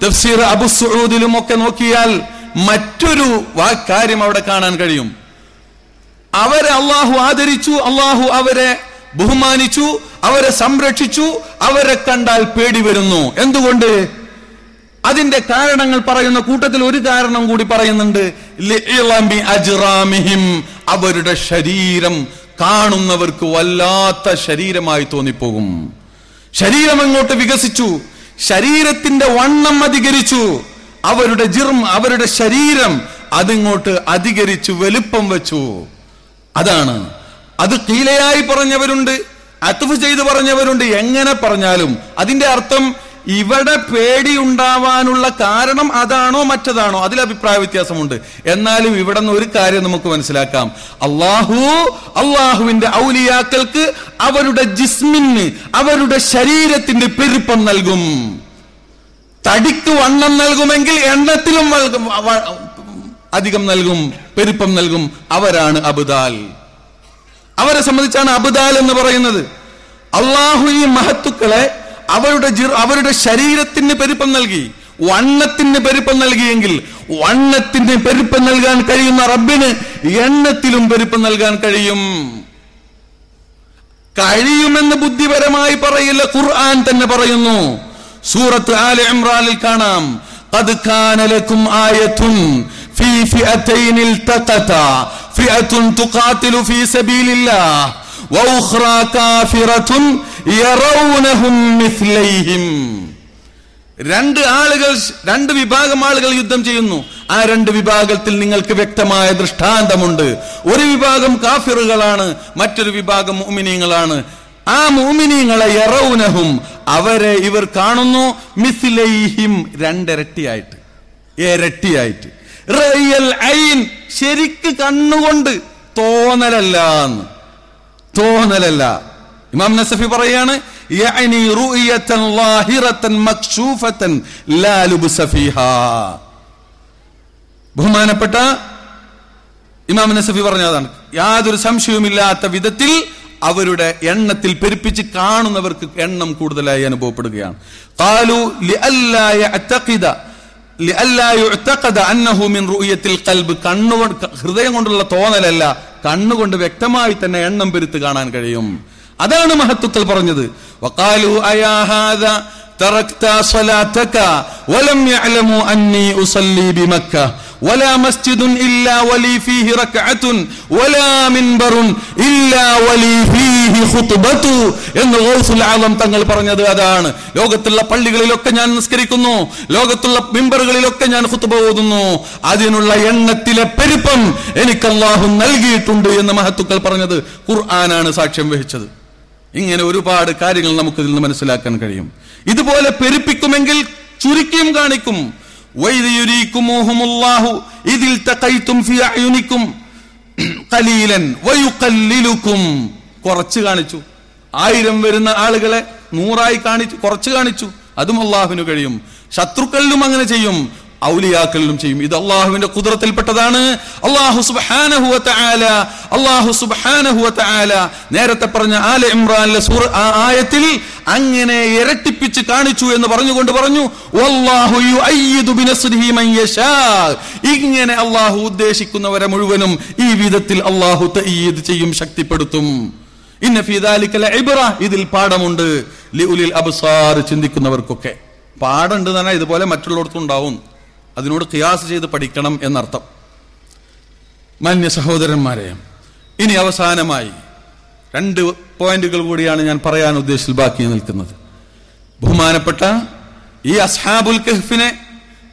തഫ്സീർ അബുസൂദിലും ഒക്കെ നോക്കിയാൽ മറ്റൊരു കാര്യം അവിടെ കാണാൻ കഴിയും. അവരെ അള്ളാഹു ആദരിച്ചു അള്ളാഹു അവരെ ബഹുമാനിച്ചു അവരെ സംരക്ഷിച്ചു അവരെ കണ്ടാൽ പേടി വരുന്നു. എന്തുകൊണ്ട്? അതിന്റെ കാരണങ്ങൾ പറയുന്ന കൂട്ടത്തിൽ ഒരു കാരണം കൂടി പറയുന്നുണ്ട്. അവരുടെ ശരീരം കാണുന്നവർക്ക് വല്ലാത്ത ശരീരമായി തോന്നിപ്പോകും. ശരീരം അങ്ങോട്ട് വികസിച്ചു. ശരീരത്തിന്റെ വണ്ണം അധികരിച്ചു. അവരുടെ ജിർം അവരുടെ ശരീരം അതിങ്ങോട്ട് അധികരിച്ചു വലുപ്പം വെച്ചു. അതാണ് അത് കീലയായി പറഞ്ഞവരുണ്ട് അത്തുഫ് ചെയ്ത് പറഞ്ഞവരുണ്ട്. എങ്ങനെ പറഞ്ഞാലും അതിന്റെ അർത്ഥം ഇവിടെ പേടി ഉണ്ടാവാനുള്ള കാരണം അതാണോ മറ്റതാണോ അതിൽ അഭിപ്രായ വ്യത്യാസമുണ്ട്. എന്നാലും ഇവിടെ നിന്ന് ഒരു കാര്യം നമുക്ക് മനസ്സിലാക്കാം. അള്ളാഹു അള്ളാഹുവിന്റെ ഔലിയാക്കൾക്ക് അവരുടെ ജിസ്മിന് അവരുടെ ശരീരത്തിന്റെ പെരുപ്പം നൽകും. തടിക്ക് വണ്ണം നൽകുമെങ്കിൽ എണ്ണത്തിലും അധികം നൽകും പെരുപ്പം നൽകും. അവരാണ് അബുദാൽ. അവരെ സംബന്ധിച്ചാണ് അബുദാൽ എന്ന് പറയുന്നത് അള്ളാഹു ഈ മഹത്തുക്കളെ അവരുടെ ജിർ അവരുടെ ശരീരത്തിന് പെരുപ്പം നൽകി വണ്ണത്തിന് പെരുപ്പം നൽകിയെങ്കിൽ വണ്ണത്തിന് പെരുപ്പം നൽകാൻ കഴിയുന്ന റബ്ബിന് എണ്ണത്തിലും പെരുപ്പം നൽകാൻ കഴിയും കഴിയുമെന്ന് ബുദ്ധിപരമായി പറയില്ല ഖുർആൻ തന്നെ പറയുന്നു സൂറത്ത് ആല ഇമ്രാനിൽ കാണാം قد كان لكم آية في فئتين التقتا فئة تقاتل في سبيل الله وأخرى كافرة يرونهم مثليهم രണ്ട് ആളുകൾ രണ്ട് വിഭാഗം ആളുകൾ യുദ്ധം ചെയ്യുന്നു ആ രണ്ട് വിഭാഗത്തിൽ നിങ്ങൾക്ക് വ്യക്തമായ ദൃഷ്ടാന്തമുണ്ട് ഒരു വിഭാഗം കാഫിറുകളാണ് മറ്റൊരു വിഭാഗം മുഅ്മിനീങ്ങളാണ് ആ മുഅ്മിനീങ്ങളെ യറൗനഹും അവരെ ഇവർ കാണുന്നു മിസ്ലൈഹിം രണ്ടിരട്ടിയായിട്ട് ഇരട്ടിയായിട്ട് റയൽ ഐൻ. ശരിക്ക് കണ്ണുകൊണ്ട് തോന്നലല്ല എന്ന് തോന്നലല്ല. ഇമാം നസഫി പറയാണ് ബഹുമാനപ്പെട്ട ഇമാം നസഫി പറഞ്ഞതാണ് യാതൊരു സംശയവുമില്ലാത്ത വിധത്തിൽ അവരുടെ എണ്ണത്തിൽ പെരുപ്പിച്ച് കാണുന്നവർക്ക് എണ്ണം കൂടുതലായി അനുഭവപ്പെടുകയാണ്. കൽബ് കണ്ണുകൊണ്ട് ഹൃദയം കൊണ്ടുള്ള തോന്നലല്ല. കണ്ണുകൊണ്ട് വ്യക്തമായി തന്നെ എണ്ണം പെരുത്ത് കാണാൻ കഴിയും. അതാണ് മഹത്വത്തിൽ പറഞ്ഞത്. فيه എന്ന് ഗൗസുൽ തങ്ങൾ പറഞ്ഞത് അതാണ്. ലോകത്തുള്ള പള്ളികളിലൊക്കെ ഞാൻ നിസ്കരിക്കുന്നു. ലോകത്തുള്ള മിമ്പറുകളിലൊക്കെ ഞാൻ ഹുത്തുബ ഓതുന്നു. അതിനുള്ള എണ്ണത്തിലെ പെരുപ്പം എനിക്ക് അള്ളാഹു നൽകിയിട്ടുണ്ട് എന്ന് മഹത്തുക്കൾ പറഞ്ഞത് ഖുർആനാണ് സാക്ഷ്യം വഹിച്ചത്. ഇങ്ങനെ ഒരുപാട് കാര്യങ്ങൾ നമുക്ക് ഇതിൽ നിന്ന് മനസ്സിലാക്കാൻ കഴിയും. ഇതുപോലെ പെരുപ്പിക്കുമെങ്കിൽ ചുരുക്കിയും കാണിക്കും ും. കുറച്ച് കാണിച്ചു. ആയിരം വരുന്ന ആളുകളെ നൂറായി കാണിച്ചു കുറച്ച് കാണിച്ചു. അതും അള്ളാഹുവിന് കഴിയും. ശത്രുക്കളിലും അങ്ങനെ ചെയ്യും. ഔലിയാക്കളിലും ചെയ്യും. ഇത് അള്ളാഹുവിന്റെ കുതിരത്തിൽപ്പെട്ടതാണ്. അള്ളാഹു സുബ്ഹാനഹു വതആല അള്ളാഹു സുബ്ഹാനഹു വതആല നേരത്തെ പറഞ്ഞ ആല ഇമ്രാനിലെ സൂർ ആ ആയത്തിൽ അങ്ങനെ ഇരട്ടിപ്പിച്ച് കാണിച്ചു എന്ന് പറഞ്ഞുകൊണ്ട് പറഞ്ഞു ഇങ്ങനെ അള്ളാഹു ഉദ്ദേശിക്കുന്നവരെ മുഴുവനും ഈ വിധത്തിൽ അള്ളാഹു ചെയ്യും ശക്തിപ്പെടുത്തും. ഇതിൽ പാഠമുണ്ട്. ലിഉലിൽ അബ്സാർ ചിന്തിക്കുന്നവർക്കൊക്കെ. എന്ന് പറഞ്ഞാൽ ഇതുപോലെ മറ്റുള്ളവർക്കും ഉണ്ടാവും. അതിനോട് ഖിയാസ് ചെയ്ത് പഠിക്കണം എന്നർത്ഥം. മാന്യ സഹോദരന്മാരെ ഇനി അവസാനമായി രണ്ട് പോയിന്റുകൾ കൂടിയാണ് ഞാൻ പറയാൻ ഉദ്ദേശിച്ചത് ബാക്കി നിൽക്കുന്നത്. ബഹുമാനപ്പെട്ട ഈ അസ്ഹാബുൽ കഹ്ഫിനെ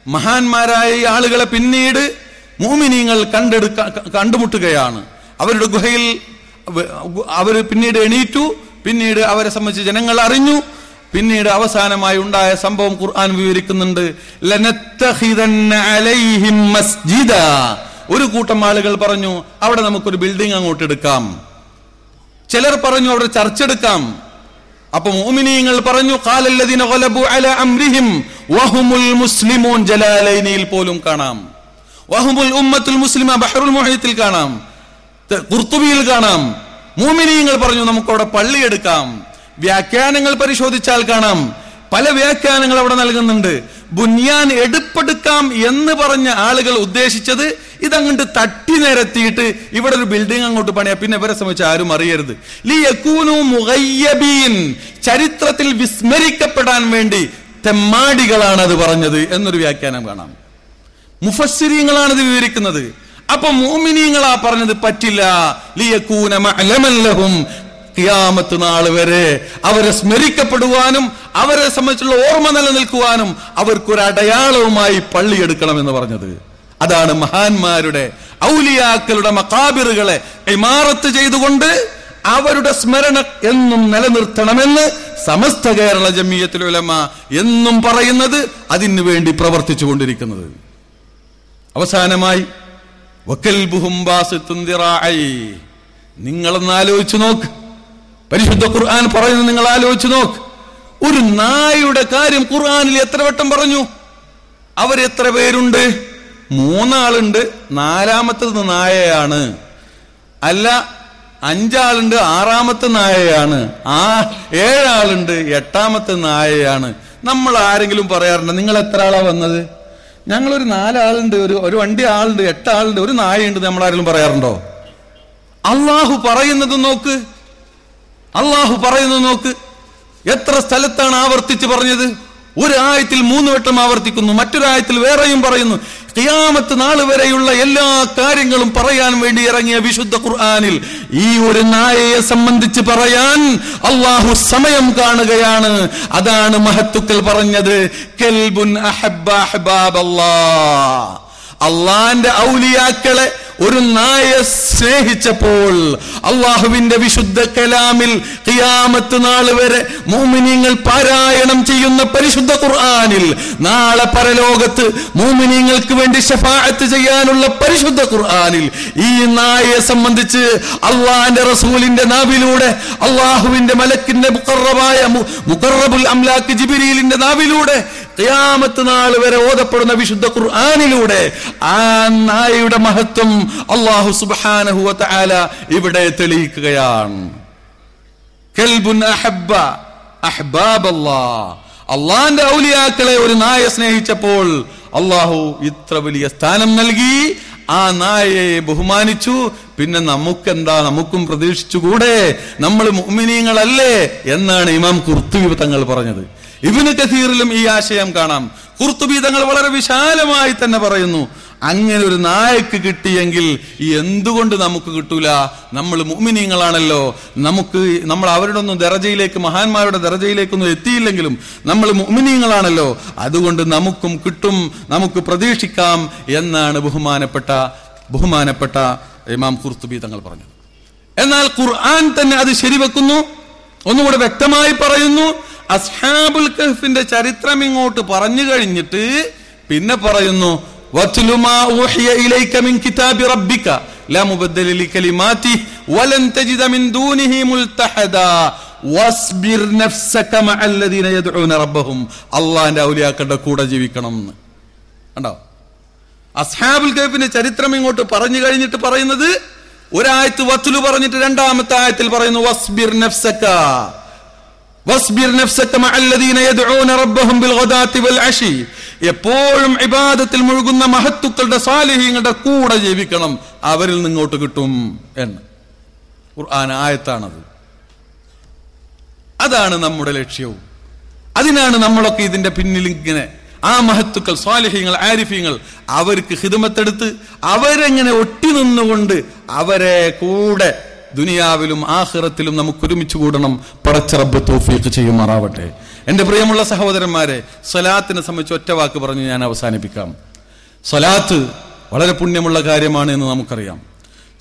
മഹാന്മാരായ ഈ ആളുകളെ പിന്നീട് മൂമിനീങ്ങൾ കണ്ടെടുക്ക കണ്ടുമുട്ടുകയാണ്. അവരുടെ ഗുഹയിൽ അവർ പിന്നീട് എണീറ്റു പിന്നീട് അവരെ സംബന്ധിച്ച് ജനങ്ങൾ അറിഞ്ഞു. പിന്നീട് അവസാനമായി ഉണ്ടായ സംഭവം ഖുർആൻ വിവരിക്കുന്നുണ്ട്. ഒരു കൂട്ടം ആളുകൾ പറഞ്ഞു അവിടെ നമുക്കൊരു ബിൽഡിംഗ് അങ്ങോട്ട് എടുക്കാം. ചിലർ പറഞ്ഞു അവിടെ ചർച്ച എടുക്കാം. അപ്പൊ മോമിനിയങ്ങൾ പറഞ്ഞു ജലാലൈനിയിൽ പോലും കാണാം. വഹുമുൽ ഉമ്മത്തുൽ മുസ്ലിമ കാണാം. ഖുർത്തുബിയിൽ കാണാം. മൂമിനിയങ്ങൾ പറഞ്ഞു നമുക്കവിടെ പള്ളിയെടുക്കാം വ്യാഖ്യാനങ്ങൾ പരിശോധിച്ചാൽ കാണാം. പല വ്യാഖ്യാനങ്ങൾ അവിടെ നൽകുന്നുണ്ട്. ബുന്യാൻ എടുപ്പെടുക്കാം എന്ന് പറഞ്ഞ ആളുകൾ ഉദ്ദേശിച്ചത് ഇതങ്ങോട്ട് തട്ടി നിരത്തിയിട്ട് ഇവിടെ ഒരു ബിൽഡിംഗ് അങ്ങോട്ട് പണിയാ. പിന്നെ ഇവരെ സംബന്ധിച്ച് ആരും അറിയരുത്. ലി യകൂനു മുഗയ്യബീൻ ചരിത്രത്തിൽ വിസ്മരിക്കപ്പെടാൻ വേണ്ടി തെമ്മാടികളാണ് അത് പറഞ്ഞത് എന്നൊരു വ്യാഖ്യാനം കാണാം. മുഫസ്സിരിയങ്ങളാണ് ഇത് വിവരിക്കുന്നത്. അപ്പൊ മോമിനിങ്ങളാ പറഞ്ഞത് പറ്റില്ല. ലിയക്കൂന മഅലമൻ ലഹും. ഖിയാമത്ത് നാൾ വരെ അവരെ സ്മരിക്കപ്പെടുവാനും അവരെ സംബന്ധിച്ചുള്ള ഓർമ്മ നിലനിൽക്കുവാനും അവർക്കൊരു അടയാളവുമായി പള്ളിയെടുക്കണം എന്ന് പറഞ്ഞത്. അതാണ് മഹാന്മാരുടെ ഔലിയാക്കളുടെ മക്കാബിറുകളെ ഇമാറത്ത് ചെയ്തുകൊണ്ട് അവരുടെ സ്മരണ എന്നും നിലനിർത്തണമെന്ന് സമസ്ത കേരള ജമീയത്തിലുലമ എന്നും പറയുന്നത് അതിനു വേണ്ടി പ്രവർത്തിച്ചു കൊണ്ടിരിക്കുന്നത് അവസാനമായി ദിറാഅൈ. നിങ്ങളൊന്ന് ആലോചിച്ചു നോക്ക്. പരിശുദ്ധ ഖുർആൻ പറയുന്നത് നിങ്ങൾ ആലോചിച്ചു നോക്ക്. ഒരു നായയുടെ കാര്യം ഖുർആനിൽ എത്ര വട്ടം പറഞ്ഞു? അവരെത്ര പേരുണ്ട്? മൂന്നാളുണ്ട്. നാലാമത്തത് നായയാണ്. അല്ല അഞ്ചാളുണ്ട് ആറാമത്തെ നായയാണ്. ആ ഏഴാളുണ്ട് എട്ടാമത്തെ നായയാണ്. നമ്മൾ ആരെങ്കിലും പറയാറുണ്ട് നിങ്ങൾ എത്ര ആളാ വന്നത്? ഞങ്ങളൊരു നാലാളുണ്ട് ഒരു ഒരു വണ്ടി ആളുണ്ട് എട്ടാളുണ്ട് ഒരു നായയുണ്ട് നമ്മൾ ആരെങ്കിലും പറയാറുണ്ടോ? അള്ളാഹു പറയുന്നത് നോക്ക്. അള്ളാഹു പറയുന്നത് നോക്ക്. എത്ര സ്ഥലത്താണ് ആവർത്തിച്ച് പറഞ്ഞത്? ഒരു ആയത്തിൽ മൂന്ന് വട്ടം ആവർത്തിക്കുന്നു മറ്റൊരായത്തിൽ വേറെയും പറയുന്നു. ഖിയാമത്ത് നാൾ വരെയുള്ള എല്ലാ കാര്യങ്ങളും പറയാൻ വേണ്ടി ഇറങ്ങിയ വിശുദ്ധ ഖുർആാനിൽ ഈ ഒരു നായയെ സംബന്ധിച്ച് പറയാൻ അള്ളാഹു സമയം കാണുകയാണ്. അതാണ് മഹത്തുക്കൾ പറഞ്ഞത്. അള്ളാന്റെ ഔലിയാക്കളെ ഒരു നായ സ്നേഹിച്ചപ്പോൾ അള്ളാഹുവിന്റെ വിശുദ്ധ കലാമിൽ കിയാമത്ത് നാൾ വരെ മോമിനിയങ്ങൾ പാരായണം ചെയ്യുന്ന പരിശുദ്ധ ഖുർആാനിൽ നാളെ പരലോകത്ത് മോമിനിയങ്ങൾക്ക് വേണ്ടി ഷഫാഅത്ത് ചെയ്യാനുള്ള പരിശുദ്ധ ഖുർആാനിൽ ഈ നായയെ സംബന്ധിച്ച് അള്ളാഹിന്റെ റസൂലിന്റെ നാവിലൂടെ അള്ളാഹുവിന്റെ മലക്കിന്റെ മുക്കറബായ മുക്കറബുൽ അംലാക്ക് ജിബിരിലിന്റെ നാവിലൂടെ ഖിയാമത്ത് നാൾ വരെ ഓതപ്പെടുന്ന വിശുദ്ധ ഖുർആാനിലൂടെ ആ നായയുടെ മഹത്വം അള്ളാഹു സുബ്ഹാനഹു വതആല ഇവിടെ തെളിയിക്കുകയാണ്. അള്ളാന്റെ ഔലിയാക്കളെ ഒരു നായ സ്നേഹിച്ചപ്പോൾ അള്ളാഹു ഇത്ര വലിയ സ്ഥാനം നൽകി. ആ നായയെ ബഹുമാനിച്ചു. പിന്നെ നമുക്കെന്താ? നമുക്കും പ്രതീക്ഷിച്ചുകൂടെ? നമ്മൾ മുഅ്മിനീങ്ങളല്ലേ? എന്നാണ് ഇമാം കുർത്തുബി തങ്ങൾ പറഞ്ഞത്. ഇബിന് കഥീറിലും ഈ ആശയം കാണാം. കുർത്തുബി തങ്ങൾ വളരെ വിശാലമായി തന്നെ പറയുന്നു. അങ്ങനെ ഒരു നായക്ക് കിട്ടിയെങ്കിൽ എന്തുകൊണ്ട് നമുക്ക് കിട്ടൂല? നമ്മൾ മുഅ്മിനീങ്ങളാണല്ലോ. നമുക്ക് നമ്മൾ അവരുടെ ഒന്നും ദറജയിലേക്ക് മഹാന്മാരുടെ ദറജയിലേക്കൊന്നും എത്തിയില്ലെങ്കിലും നമ്മൾ മുഅ്മിനീങ്ങളാണല്ലോ. അതുകൊണ്ട് നമുക്കും കിട്ടും നമുക്ക് പ്രതീക്ഷിക്കാം എന്നാണ് ബഹുമാനപ്പെട്ട ബഹുമാനപ്പെട്ട ഇമാം ഖുർത്തുബി തങ്ങൾ പറഞ്ഞത്. എന്നാൽ ഖുർആൻ തന്നെ അത് ശരിവെക്കുന്നു ഒന്നുകൂടെ വ്യക്തമായി പറയുന്നു അസ്ഹാബുൽ കഹ്ഫിന്റെ ചരിത്രം ഇങ്ങോട്ട് പറഞ്ഞു കഴിഞ്ഞിട്ട് പിന്നെ പറയുന്നു "വത്ലു മാ ഇലൈക മിൻ കിതാബി റബ്ബിക ലാ മുബദ്ദല ലികലിമാതിഹി വലൻ തജിദ മിൻ ദൂനിഹി മുൽതഹദാ വസ്ബിർ നഫ്സക മഅല്ലദീന യദ്ഊന റബ്ബഹും അള്ളാഹിന്റെ ഔലിയാക്കളുടെ കൂടെ ജീവിക്കണം കണ്ടോ? അസ്ഹാബുൽ കഹഫിന്റെ ചരിത്രം ഇങ്ങോട്ട് പറഞ്ഞു കഴിഞ്ഞിട്ട് പറയുന്നത് ഒരായത്ത് വത്തുലു പറഞ്ഞിട്ട് രണ്ടാമത്തെ ആയത്തിൽ പറയുന്നു വസ്ബിർ വസ്ബിർ മഅല്ലദീന റബ്ബഹും ബിൽഗദാത്തി വൽ എപ്പോഴും ഇബാദത്തിൽ മുഴുകുന്ന മഹത്വക്കളുടെ സാലിഹ്യങ്ങളുടെ കൂടെ ജീവിക്കണം അവരിൽ നിങ്ങോട്ട് കിട്ടും എന്ന്. ഖുർആൻ ആയത്താണത്. അതാണ് നമ്മുടെ ലക്ഷ്യവും. അതിനാണ് നമ്മളൊക്കെ ഇതിന്റെ പിന്നിൽ ഇങ്ങനെ ആ മഹത്തുക്കൾ സ്വാലിഹ്യങ്ങൾ ആരിഫ്യങ്ങൾ അവർക്ക് ഹിതമത്തെടുത്ത് അവരെങ്ങനെ ഒട്ടി നിന്നുകൊണ്ട് അവരെ കൂടെ ദുനിയാവിലും ആഖിറത്തിലും നമുക്ക് ഒരുമിച്ച് കൂടണം പറച്ചറബ് തോഫിയൊക്കെ ചെയ്യുമാറാവട്ടെ. എന്റെ പ്രിയമുള്ള സഹോദരന്മാരെ സ്വലാത്തിനെ സംബന്ധിച്ച് ഒറ്റ വാക്ക് പറഞ്ഞ് ഞാൻ അവസാനിപ്പിക്കാം. സ്വലാത്ത് വളരെ പുണ്യമുള്ള കാര്യമാണ് എന്ന് നമുക്കറിയാം.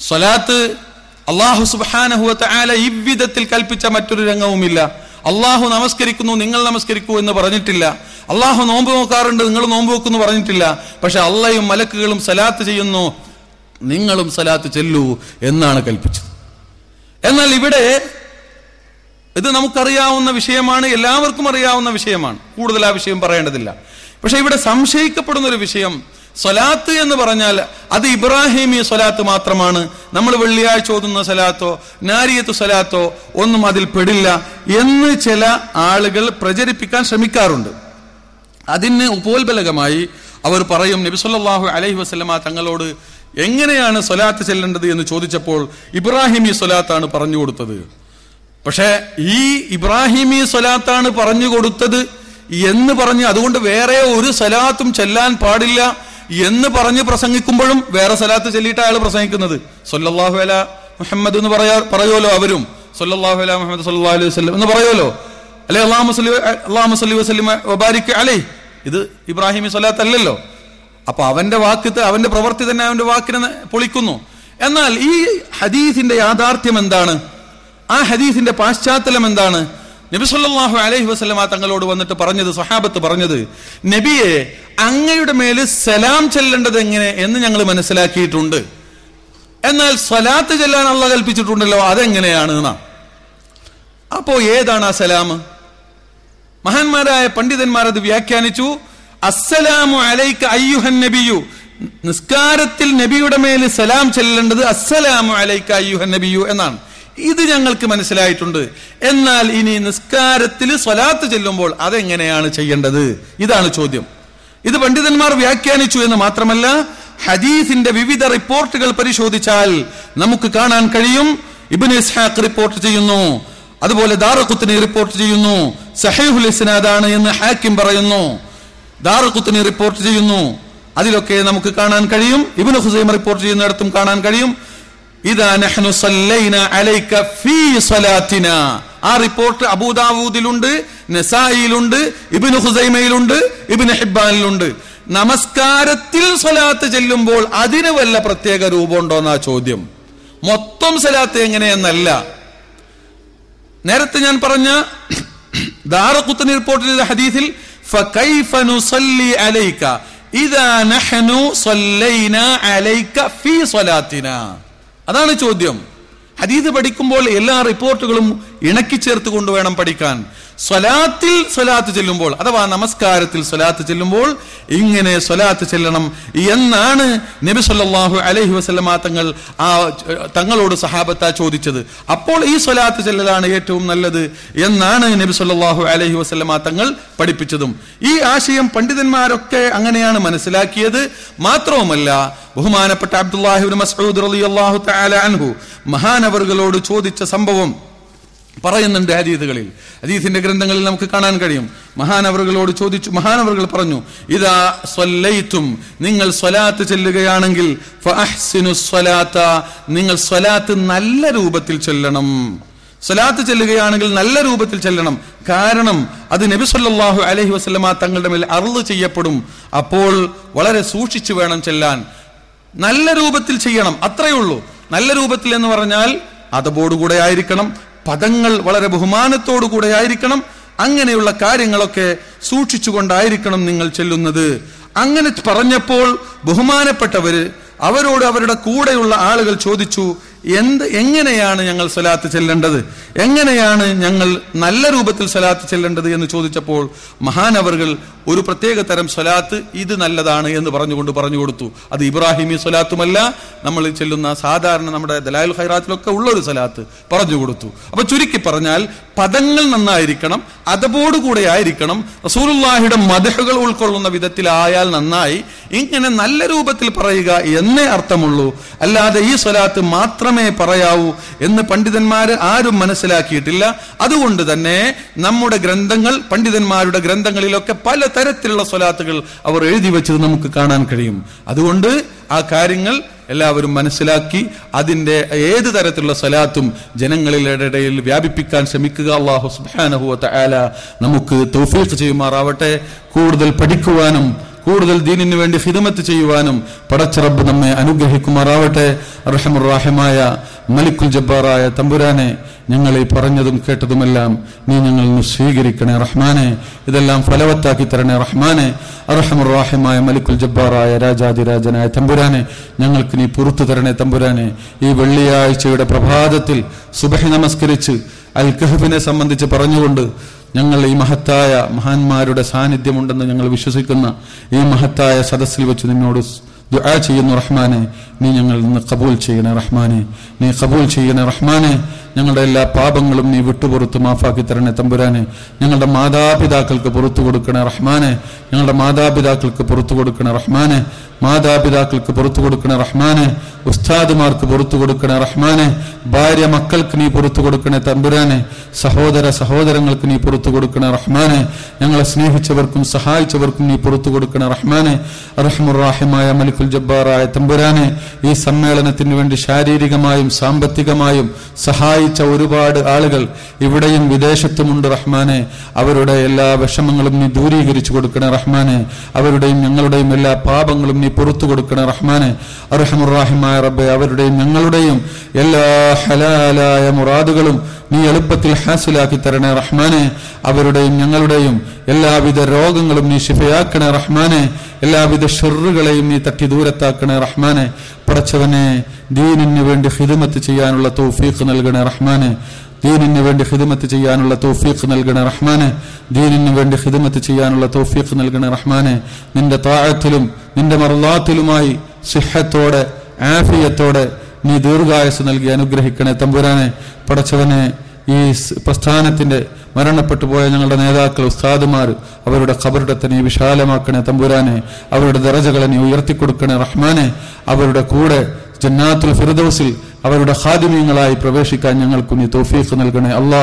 സ്വലാത്ത് അള്ളാഹു സുബാനഹുവത്ത് ആല കൽപ്പിച്ച മറ്റൊരു രംഗവുമില്ല. അള്ളാഹു നമസ്കരിക്കുന്നു നിങ്ങൾ നമസ്കരിക്കൂ എന്ന് പറഞ്ഞിട്ടില്ല. അള്ളാഹു നോമ്പ് നോക്കാറുണ്ട് നിങ്ങൾ നോമ്പ് നോക്കുന്നു പറഞ്ഞിട്ടില്ല. പക്ഷെ അള്ളയും മലക്കുകളും സലാത്ത് ചെയ്യുന്നു നിങ്ങളും സലാത്ത് ചെല്ലൂ എന്നാണ് കൽപ്പിച്ചത്. എന്നാൽ ഇവിടെ ഇത് നമുക്കറിയാവുന്ന വിഷയമാണ് എല്ലാവർക്കും അറിയാവുന്ന വിഷയമാണ്. കൂടുതൽ ആ വിഷയം പറയേണ്ടതില്ല. പക്ഷെ ഇവിടെ സംശയിക്കപ്പെടുന്ന ഒരു വിഷയം സ്വലാത്ത് എന്ന് പറഞ്ഞാൽ അത് ഇബ്രാഹിമി സ്വലാത്ത് മാത്രമാണ്. നമ്മൾ വെള്ളിയാഴ്ച ഓതുന്ന സ്വലാത്തോ നാരിയത്ത് സ്വലാത്തോ ഒന്നും അതിൽ പെടില്ല എന്ന് ചില ആളുകൾ പ്രചരിപ്പിക്കാൻ ശ്രമിക്കാറുണ്ട്. അതിന് ഉപോത്ബലകമായി അവർ പറയും നബി സല്ലാഹു അലൈഹി വസല്ലമ തങ്ങളോട് എങ്ങനെയാണ് സ്വലാത്ത് ചെല്ലേണ്ടത് എന്ന് ചോദിച്ചപ്പോൾ ഇബ്രാഹിമി സ്വലാത്താണ് പറഞ്ഞു കൊടുത്തത്. പക്ഷേ ഈ ഇബ്രാഹിമി സ്വലാത്താണ് പറഞ്ഞു കൊടുത്തത് എന്ന് പറഞ്ഞ്. അതുകൊണ്ട് വേറെ ഒരു സലാത്തും ചെല്ലാൻ പാടില്ല എന്ന് പറഞ്ഞ് പ്രസംഗിക്കുമ്പോഴും വേറെ സലാത്ത് ചെല്ലിയിട്ട് അയാൾ പ്രസംഗിക്കുന്നത്. സൊല്ലാഹു അല മുഹമ്മദ് എന്ന് പറയാ പറയുമല്ലോ അവരും. സൊല്ലാഹു അല മുഹമ്മദ് സല്ലല്ലാഹു അലൈഹി വസല്ലം എന്ന് പറയുമല്ലോ അല്ലെ? അള്ളാഹു സല്ലി അള്ളാഹു സല്ലി വസല്ലം വബാരിക് അലൈ ഇത് ഇബ്രാഹിമി സ്വലാത്ത് അല്ലല്ലോ അപ്പൊ അവന്റെ വാക്ക് അവന്റെ പ്രവൃത്തി തന്നെ അവന്റെ വാക്കിനെ പൊളിക്കുന്നു. എന്നാൽ ഈ ഹദീസിന്റെ യാഥാർത്ഥ്യം എന്താണ്? ആ ഹദീസിന്റെ പാശ്ചാത്തലം എന്താണ്? നബി സല്ലല്ലാഹു അലൈഹി വസല്ലമ തങ്ങളോട് വന്നിട്ട് പറഞ്ഞത് സഹാബത്ത് പറഞ്ഞത് നബിയെ അങ്ങയുടെ മേൽ സലാം ചെല്ലേണ്ടത് എങ്ങനെ? എന്ന് ഞങ്ങൾ മനസ്സിലാക്കിയിട്ടുണ്ട്. എന്നാൽ സ്വലാത്ത് ചെല്ലാൻ അള്ള കൽപ്പിച്ചിട്ടുണ്ടല്ലോ അതെങ്ങനെയാണ് എന്നാ അപ്പോ ഏതാണ് ആ സലാം? മഹാന്മാരായ പണ്ഡിതന്മാർ അത് വ്യാഖ്യാനിച്ചു അസ്സലാമു അലൈക്ക് അയ്യുഹൻ നബിയു. നിസ്കാരത്തിൽ നബിയുടെ മേൽ സലാം ചെല്ലേണ്ടത് അസ്സലാമു അലൈക്ക് അയ്യുഹൻ നബിയു എന്നാണ്. ഇത് ഞങ്ങൾക്ക് മനസ്സിലായിട്ടുണ്ട്. എന്നാൽ ഇനി നിസ്കാരത്തിൽ സ്വലാത്ത് ചെല്ലുമ്പോൾ അതെങ്ങനെയാണ് ചെയ്യേണ്ടത്? ഇതാണ് ചോദ്യം. ഇത് പണ്ഡിതന്മാർ വ്യാഖ്യാനിച്ചു എന്ന് മാത്രമല്ല ഹദീസിന്റെ വിവിധ റിപ്പോർട്ടുകൾ പരിശോധിച്ചാൽ നമുക്ക് കാണാൻ കഴിയും. ഇബിൻ ഇസ്ഹാഖ് റിപ്പോർട്ട് ചെയ്യുന്നു. അതുപോലെ ദാറഖുത്തിനി റിപ്പോർട്ട് ചെയ്യുന്നു. സഹീഹുൽ ഇസ്നാദാണ് എന്ന് ഹാക്കിം പറയുന്നു. ദാറഖുത്തിനി റിപ്പോർട്ട് ചെയ്യുന്നു. അതിലൊക്കെ നമുക്ക് കാണാൻ കഴിയും. ഇബ്നു ഹുസൈം റിപ്പോർട്ട് ചെയ്യുന്നിടത്തും കാണാൻ കഴിയും. ആ റിപ്പോർട്ട് അബൂദാവൂദിലുണ്ട് നസായിലുണ്ട് ഇബിന് ഹുസൈമയിലുണ്ട് ഇബിന് ഹിബാനിലുണ്ട് നമസ്കാരത്തിൽ സ്വലാത്ത് ചെല്ലുമ്പോൾ അതിന് വല്ല പ്രത്യേക രൂപമുണ്ടോന്നാ ചോദ്യം. മൊത്തം സ്വലാത്ത് എങ്ങനെയെന്നല്ല. നേരത്തെ ഞാൻ പറഞ്ഞ ദാറക്കുത്തൻ റിപ്പോർട്ടിൽ ഹദീസിൽ അലൈക്ക ഇതാ നഹനു അലൈക്ക ഫീ സ്വലാത്തിന. അതാണ് ചോദ്യം. ഹദീസ് പഠിക്കുമ്പോൾ എല്ലാ റിപ്പോർട്ടുകളും ഇണക്കി ചേർത്ത് കൊണ്ടുവേണം പഠിക്കാൻ. സ്വലാത്തിൽ സ്വലാത്ത് ചെല്ലുമ്പോൾ അഥവാ നമസ്കാരത്തിൽ സ്വലാത്ത് ചെല്ലുമ്പോൾ ഇങ്ങനെ സ്വലാത്ത് ചെല്ലണം എന്നാണ് നബി സല്ലാഹു അലഹി വസല്ലമ തങ്ങൾ ആ തങ്ങളോട് സഹാബത്ത ചോദിച്ചത്. അപ്പോൾ ഈ സ്വലാത്ത് ചെല്ലലാണ് ഏറ്റവും നല്ലത് എന്നാണ് നബി സല്ലാഹു അലഹി വസല്ലമ തങ്ങൾ പഠിപ്പിച്ചതും. ഈ ആശയം പണ്ഡിതന്മാരൊക്കെ അങ്ങനെയാണ് മനസ്സിലാക്കിയത്. മാത്രവുമല്ല ബഹുമാനപ്പെട്ട അബ്ദുല്ലാഹിബ്നു മസ്ഊദ് റളിയല്ലാഹു തആല അൻഹു മഹാനവറുകളോട് ചോദിച്ച സംഭവം പറയുന്നുണ്ട് ഹദീദുകളിൽ ഹദീസിന്റെ ഗ്രന്ഥങ്ങളിൽ നമുക്ക് കാണാൻ കഴിയും. മഹാനവറുകളോട് ചോദിച്ചു മഹാനവറുകൾ പറഞ്ഞു ഇതാ സ്വല്ലൈത്തും നിങ്ങൾ സ്വലാത്ത് ചെല്ലുകയാണെങ്കിൽ നിങ്ങൾ സ്വലാത്ത് നല്ല രൂപത്തിൽ ചെല്ലണം. സ്വലാത്ത് ചെല്ലുകയാണെങ്കിൽ നല്ല രൂപത്തിൽ ചെല്ലണം. കാരണം അത് നബി സല്ലല്ലാഹു അലൈഹി വസല്ലമ തങ്ങളുടെ മേൽ അറുൾ ചെയ്യപ്പെടും. അപ്പോൾ വളരെ സൂക്ഷിച്ചു വേണം ചെല്ലാൻ. നല്ല രൂപത്തിൽ ചെയ്യണം അത്രയേ ഉള്ളൂ. നല്ല രൂപത്തിൽ എന്ന് പറഞ്ഞാൽ അതബോടുകൂടെ ആയിരിക്കണം. പദങ്ങൾ വളരെ ബഹുമാനത്തോടു കൂടെ ആയിരിക്കണം. അങ്ങനെയുള്ള കാര്യങ്ങളൊക്കെ സൂക്ഷിച്ചുകൊണ്ടായിരിക്കണം നിങ്ങൾ ചെല്ലുന്നത്. അങ്ങനെ പറഞ്ഞപ്പോൾ ബഹുമാനപ്പെട്ടവര് അവരോട് അവരുടെ കൂടെയുള്ള ആളുകൾ ചോദിച്ചു എന്ത് എങ്ങനെയാണ് ഞങ്ങൾ സ്വലാത്ത് ചെല്ലേണ്ടത്? എങ്ങനെയാണ് ഞങ്ങൾ നല്ല രൂപത്തിൽ സ്വലാത്ത് ചെല്ലേണ്ടത് എന്ന് ചോദിച്ചപ്പോൾ മഹാനവറുകൾ ഒരു പ്രത്യേക തരം സ്വലാത്ത് ഇത് നല്ലതാണ് എന്ന് പറഞ്ഞുകൊണ്ട് പറഞ്ഞു കൊടുത്തു. അത് ഇബ്രാഹിമി സ്വലാത്തുമല്ല നമ്മൾ ചെല്ലുന്ന സാധാരണ നമ്മുടെ ദലാൽ ഖൈറാത്തിലൊക്കെ ഉള്ള ഒരു സ്വലാത്ത് പറഞ്ഞു കൊടുത്തു. അപ്പൊ ചുരുക്കി പറഞ്ഞാൽ പദങ്ങൾ നന്നായിരിക്കണം അതപോടുകൂടെ ആയിരിക്കണം റസൂലുള്ളാഹിയുടെ മദഹുകൾ ഉൾക്കൊള്ളുന്ന വിധത്തിലായാൽ നന്നായി. ഇങ്ങനെ നല്ല രൂപത്തിൽ പറയുക എന്നേ അർത്ഥമുള്ളൂ. അല്ലാതെ ഈ സ്വലാത്ത് മാത്രമേ പറയാവൂ എന്ന് പണ്ഡിതന്മാര് ആരും മനസ്സിലാക്കിയിട്ടില്ല. അതുകൊണ്ട് തന്നെ നമ്മുടെ ഗ്രന്ഥങ്ങൾ പണ്ഡിതന്മാരുടെ ഗ്രന്ഥങ്ങളിലൊക്കെ പല തരത്തിലുള്ള സ്വലാത്തുകൾ അവർ എഴുതി വെച്ചത് നമുക്ക് കാണാൻ കഴിയും. അതുകൊണ്ട് ആ കാര്യങ്ങൾ എല്ലാവരും മനസ്സിലാക്കി അതിന്റെ ഏത് തരത്തിലുള്ള സലാത്തും ജനങ്ങളുടെ ഇടയിൽ വ്യാപിപ്പിക്കാൻ ശ്രമിക്കുക. അള്ളാഹു നമുക്ക് തൗഫീഖ് ചെയ്യുമാറാവട്ടെ. കൂടുതൽ പഠിക്കുവാനും കൂടുതൽ ദീനിന് വേണ്ടി ഹിദമത്ത് ചെയ്യുവാനും പടച്ചറബ് നമ്മെ അനുഗ്രഹിക്കുമാറാവട്ടെ. റഹമുറാഹിമായ മലിക്കുൽ ജബ്ബാറായ തമ്പുരാനെ ഞങ്ങൾ ഈ പറഞ്ഞതും കേട്ടതുമെല്ലാം നീ ഞങ്ങൾ സ്വീകരിക്കണേ റഹ്മാനെ. ഇതെല്ലാം ഫലവത്താക്കി തരണേ റഹ്മാനെ. അർഹമുറാഹിമായ മലിക്കുൽ ജബ്ബാറായ രാജാതിരാജനായ തമ്പുരാനെ ഞങ്ങൾക്ക് നീ പുറത്തു തരണേ തമ്പുരാനെ. ഈ വെള്ളിയാഴ്ചയുടെ പ്രഭാതത്തിൽ സുബഹി നമസ്കരിച്ച് അൽ കഹബിനെ സംബന്ധിച്ച് പറഞ്ഞുകൊണ്ട് ഞങ്ങൾ ഈ മഹത്തായ മഹാന്മാരുടെ സാന്നിധ്യമുണ്ടെന്ന് ഞങ്ങൾ വിശ്വസിക്കുന്ന ഈ മഹത്തായ സദസ്സിൽ വെച്ച് നിന്നോട് ദുആ ചെയ്യുന്നു റഹ്മാനെ. നീ ഞങ്ങൾ നിന്ന് കബൂൽ ചെയ്യണേ റഹ്മാനെ. നീ കബൂൽ ചെയ്യണേ റഹ്മാനെ. ഞങ്ങളുടെ എല്ലാ പാപങ്ങളും നീ വിട്ടുപുറത്ത് മാഫാക്കി തരണേ തമ്പുരാനെ. ഞങ്ങളുടെ മാതാപിതാക്കൾക്ക് പുറത്തു കൊടുക്കണേ റഹ്മാനെ. ഞങ്ങളുടെ മാതാപിതാക്കൾക്ക് പുറത്തു കൊടുക്കണേ റഹ്മാനെ. മാതാപിതാക്കൾക്ക് പുറത്തു കൊടുക്കണേ റഹ്മാനെ. ഉസ്താദുമാർക്ക് പുറത്തു കൊടുക്കണേ റഹ്മാനെ. ഭാര്യ മക്കൾക്ക് നീ പുറത്തു കൊടുക്കണേ തമ്പുരാനെ. സഹോദര സഹോദരങ്ങൾക്ക് നീ പുറത്തു കൊടുക്കണേ റഹ്മാനെ. ഞങ്ങളെ സ്നേഹിച്ചവർക്കും സഹായിച്ചവർക്കും നീ പുറത്തു കൊടുക്കണേ റഹ്മാനെ. റഹ്മുറാഹിമായ മലിക്കുൽ ജബ്ബാറായ തമ്പുരാനെ. ഈ സമ്മേളനത്തിന് വേണ്ടി ശാരീരികമായും സാമ്പത്തികമായും സഹായിച്ച ഒരുപാട് ആളുകൾ ഇവിടെയും വിദേശത്തുമുണ്ട് റഹ്മാനെ. അവരുടെ എല്ലാ വിഷമങ്ങളും നീ ദൂരീകരിച്ചു കൊടുക്കണേ റഹ്മാനെ. അവരുടെയും ഞങ്ങളുടെയും എല്ലാ പാപങ്ങളും നീ പുറത്തു കൊടുക്കണേ റഹ്മാനെ. അർഹമുറാഹിമായ റബ്ബെ അവരുടെയും ഞങ്ങളുടെയും എല്ലാ ഹലാലായ മുറാദുകളും നീ എളുപ്പത്തിൽ ഹാസിലാക്കി തരണേ റഹ്മാനെ. അവരുടെയും ഞങ്ങളുടെയും എല്ലാവിധ രോഗങ്ങളും നീ ശിഫയാക്കണേ റഹ്മാനെ. എല്ലാവിധ ഷെറുകളെയും നീ തട്ടി ദൂരത്താക്കണേ റഹ്മാനെ. പടച്ചവനെ ദീനിന് വേണ്ടി ഹിദമത്ത് ചെയ്യാനുള്ള തൗഫീഖ് നൽകണേ റഹ്മാനെ. ദീനിന് വേണ്ടി ഹിദമത്ത് ചെയ്യാനുള്ള തൗഫീഖ് നൽകണേ റഹ്മാനെ. ദീനിന് വേണ്ടി ഹിദമത്ത് ചെയ്യാനുള്ള തൗഫീഖ് നൽകണേ റഹ്മാനെ. നിന്റെ താഴത്തിലും നിന്റെ മർദാത്തിലുമായി സിഹത്തോടെ ആഫിയത്തോടെ നീ ദീർഘായുസ് നൽകി അനുഗ്രഹിക്കണേ തമ്പുരാനെ പടച്ചവനെ. ഈ പ്രസ്ഥാനത്തിന്റെ മരണപ്പെട്ടു പോയ ഞങ്ങളുടെ നേതാക്കൾ ഉസ്താദുമാർ അവരുടെ ഖബറിടത്തെ നീ വിശാലമാക്കണേ തമ്പുരാനെ. അവരുടെ ദറജകളെ നീ ഉയർത്തിക്കൊടുക്കണേ റഹ്മാനെ. അവരുടെ കൂടെ ജന്നാത്തുൽ ഫിർദൗസിൽ അവരുടെ ഖാദിമീങ്ങളായി പ്രവേശിക്കാൻ ഞങ്ങൾക്ക് നീ തൗഫീഖ് നൽകണേ. അള്ളാ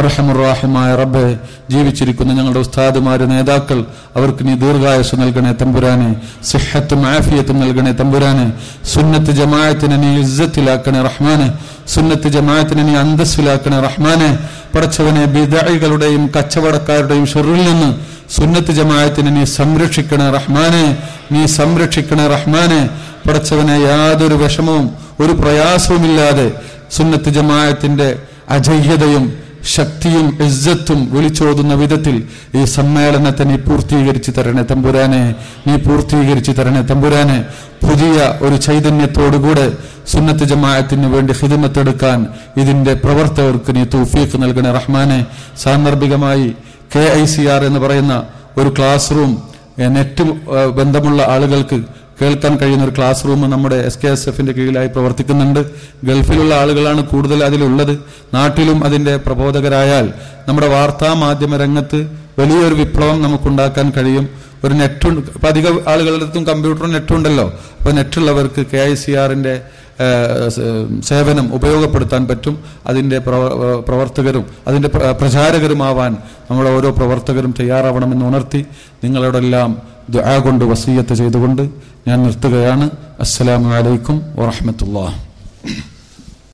അർഹമുറാഹിമായ റബ്ബെ ജീവിച്ചിരിക്കുന്ന ഞങ്ങളുടെ ഉസ്താദുമാര് നേതാക്കൾ അവർക്ക് നീ ദീർഘായുസ് നൽകണേ തമ്പുരാനെ സിഹത്തും ആഫിയത്തും നൽകണേ തമ്പുരാനെ സുന്നത്ത് ജമായത്തിനെ നീ ഇസ്സത്തിലാക്കണേ റഹ്മാനെ സുന്നത്ത് ജമായത്തിനെ നീ അന്തസ്സിലാക്കണേ റഹ്മാനെ പടച്ചവനെ ബിദായികളുടെയും കച്ചവടക്കാരുടെയും ഷെറിൽ നിന്ന് സുന്നത്ത് ജമായത്തിനെ നീ സംരക്ഷിക്കണേ റഹ്മാനെ നീ സംരക്ഷിക്കണേ റഹ്മാനെ പടച്ചവനെ യാതൊരു വിഷമവും ഒരു പ്രയാസവുമില്ലാതെ സുന്നത്ത് ജമായത്തിന്റെ അജയ്യതയും ശക്തിയും ഇജ്ജത്തും വിളിച്ചോതുന്ന വിധത്തിൽ ഈ സമ്മേളനത്തെ നീ പൂർത്തീകരിച്ചു തരണേ തമ്പുരാനെ നീ പൂർത്തീകരിച്ചു തരണേ തമ്പുരാനെ. പുതിയ ഒരു ചൈതന്യത്തോടുകൂടെ സുന്നത്ത് ജമാഅത്തിന് വേണ്ടി ഹിദമത്തെടുക്കാൻ ഇതിന്റെ പ്രവർത്തകർക്ക് നീ തൂഫീക്ക് നൽകണേ റഹ്മാനെ. സാന്ദർഭികമായി കെ എന്ന് പറയുന്ന ഒരു ക്ലാസ് റൂം നെറ്റ് ബന്ധമുള്ള ആളുകൾക്ക് കേൾക്കാൻ കഴിയുന്ന ഒരു ക്ലാസ് റൂം നമ്മുടെ എസ് കെ എസ് എഫിന്റെ കീഴിലായി പ്രവർത്തിക്കുന്നുണ്ട്. ഗൾഫിലുള്ള ആളുകളാണ് കൂടുതൽ അതിലുള്ളത്. നാട്ടിലും അതിന്റെ പ്രബോധകരായാൽ നമ്മുടെ വാർത്താ മാധ്യമ രംഗത്ത് വലിയൊരു വിപ്ലവം നമുക്കുണ്ടാക്കാൻ കഴിയും. ഒരു നെറ്റ് അധിക ആളുകളുടെ അടുത്തും കമ്പ്യൂട്ടറും നെറ്റും ഉണ്ടല്ലോ. അപ്പൊ നെറ്റുള്ളവർക്ക് കെ ഐ സി ആറിന്റെ സേവനം ഉപയോഗപ്പെടുത്താൻ പറ്റും. അതിന്റെ പ്രവർത്തകരും അതിന്റെ പ്ര- പ്രചാരകരുമാവാൻ നമ്മുടെ ഓരോ പ്രവർത്തകരും തയ്യാറാവണമെന്ന് ഉണർത്തി നിങ്ങളോടെല്ലാം ദുആ കൊണ്ട് വസീയത്ത് ചെയ്തുകൊണ്ട് ഞാൻ നിർത്തുകയാണ്. അസ്സലാമു അലൈക്കും വറഹ്മത്തുള്ളാഹി.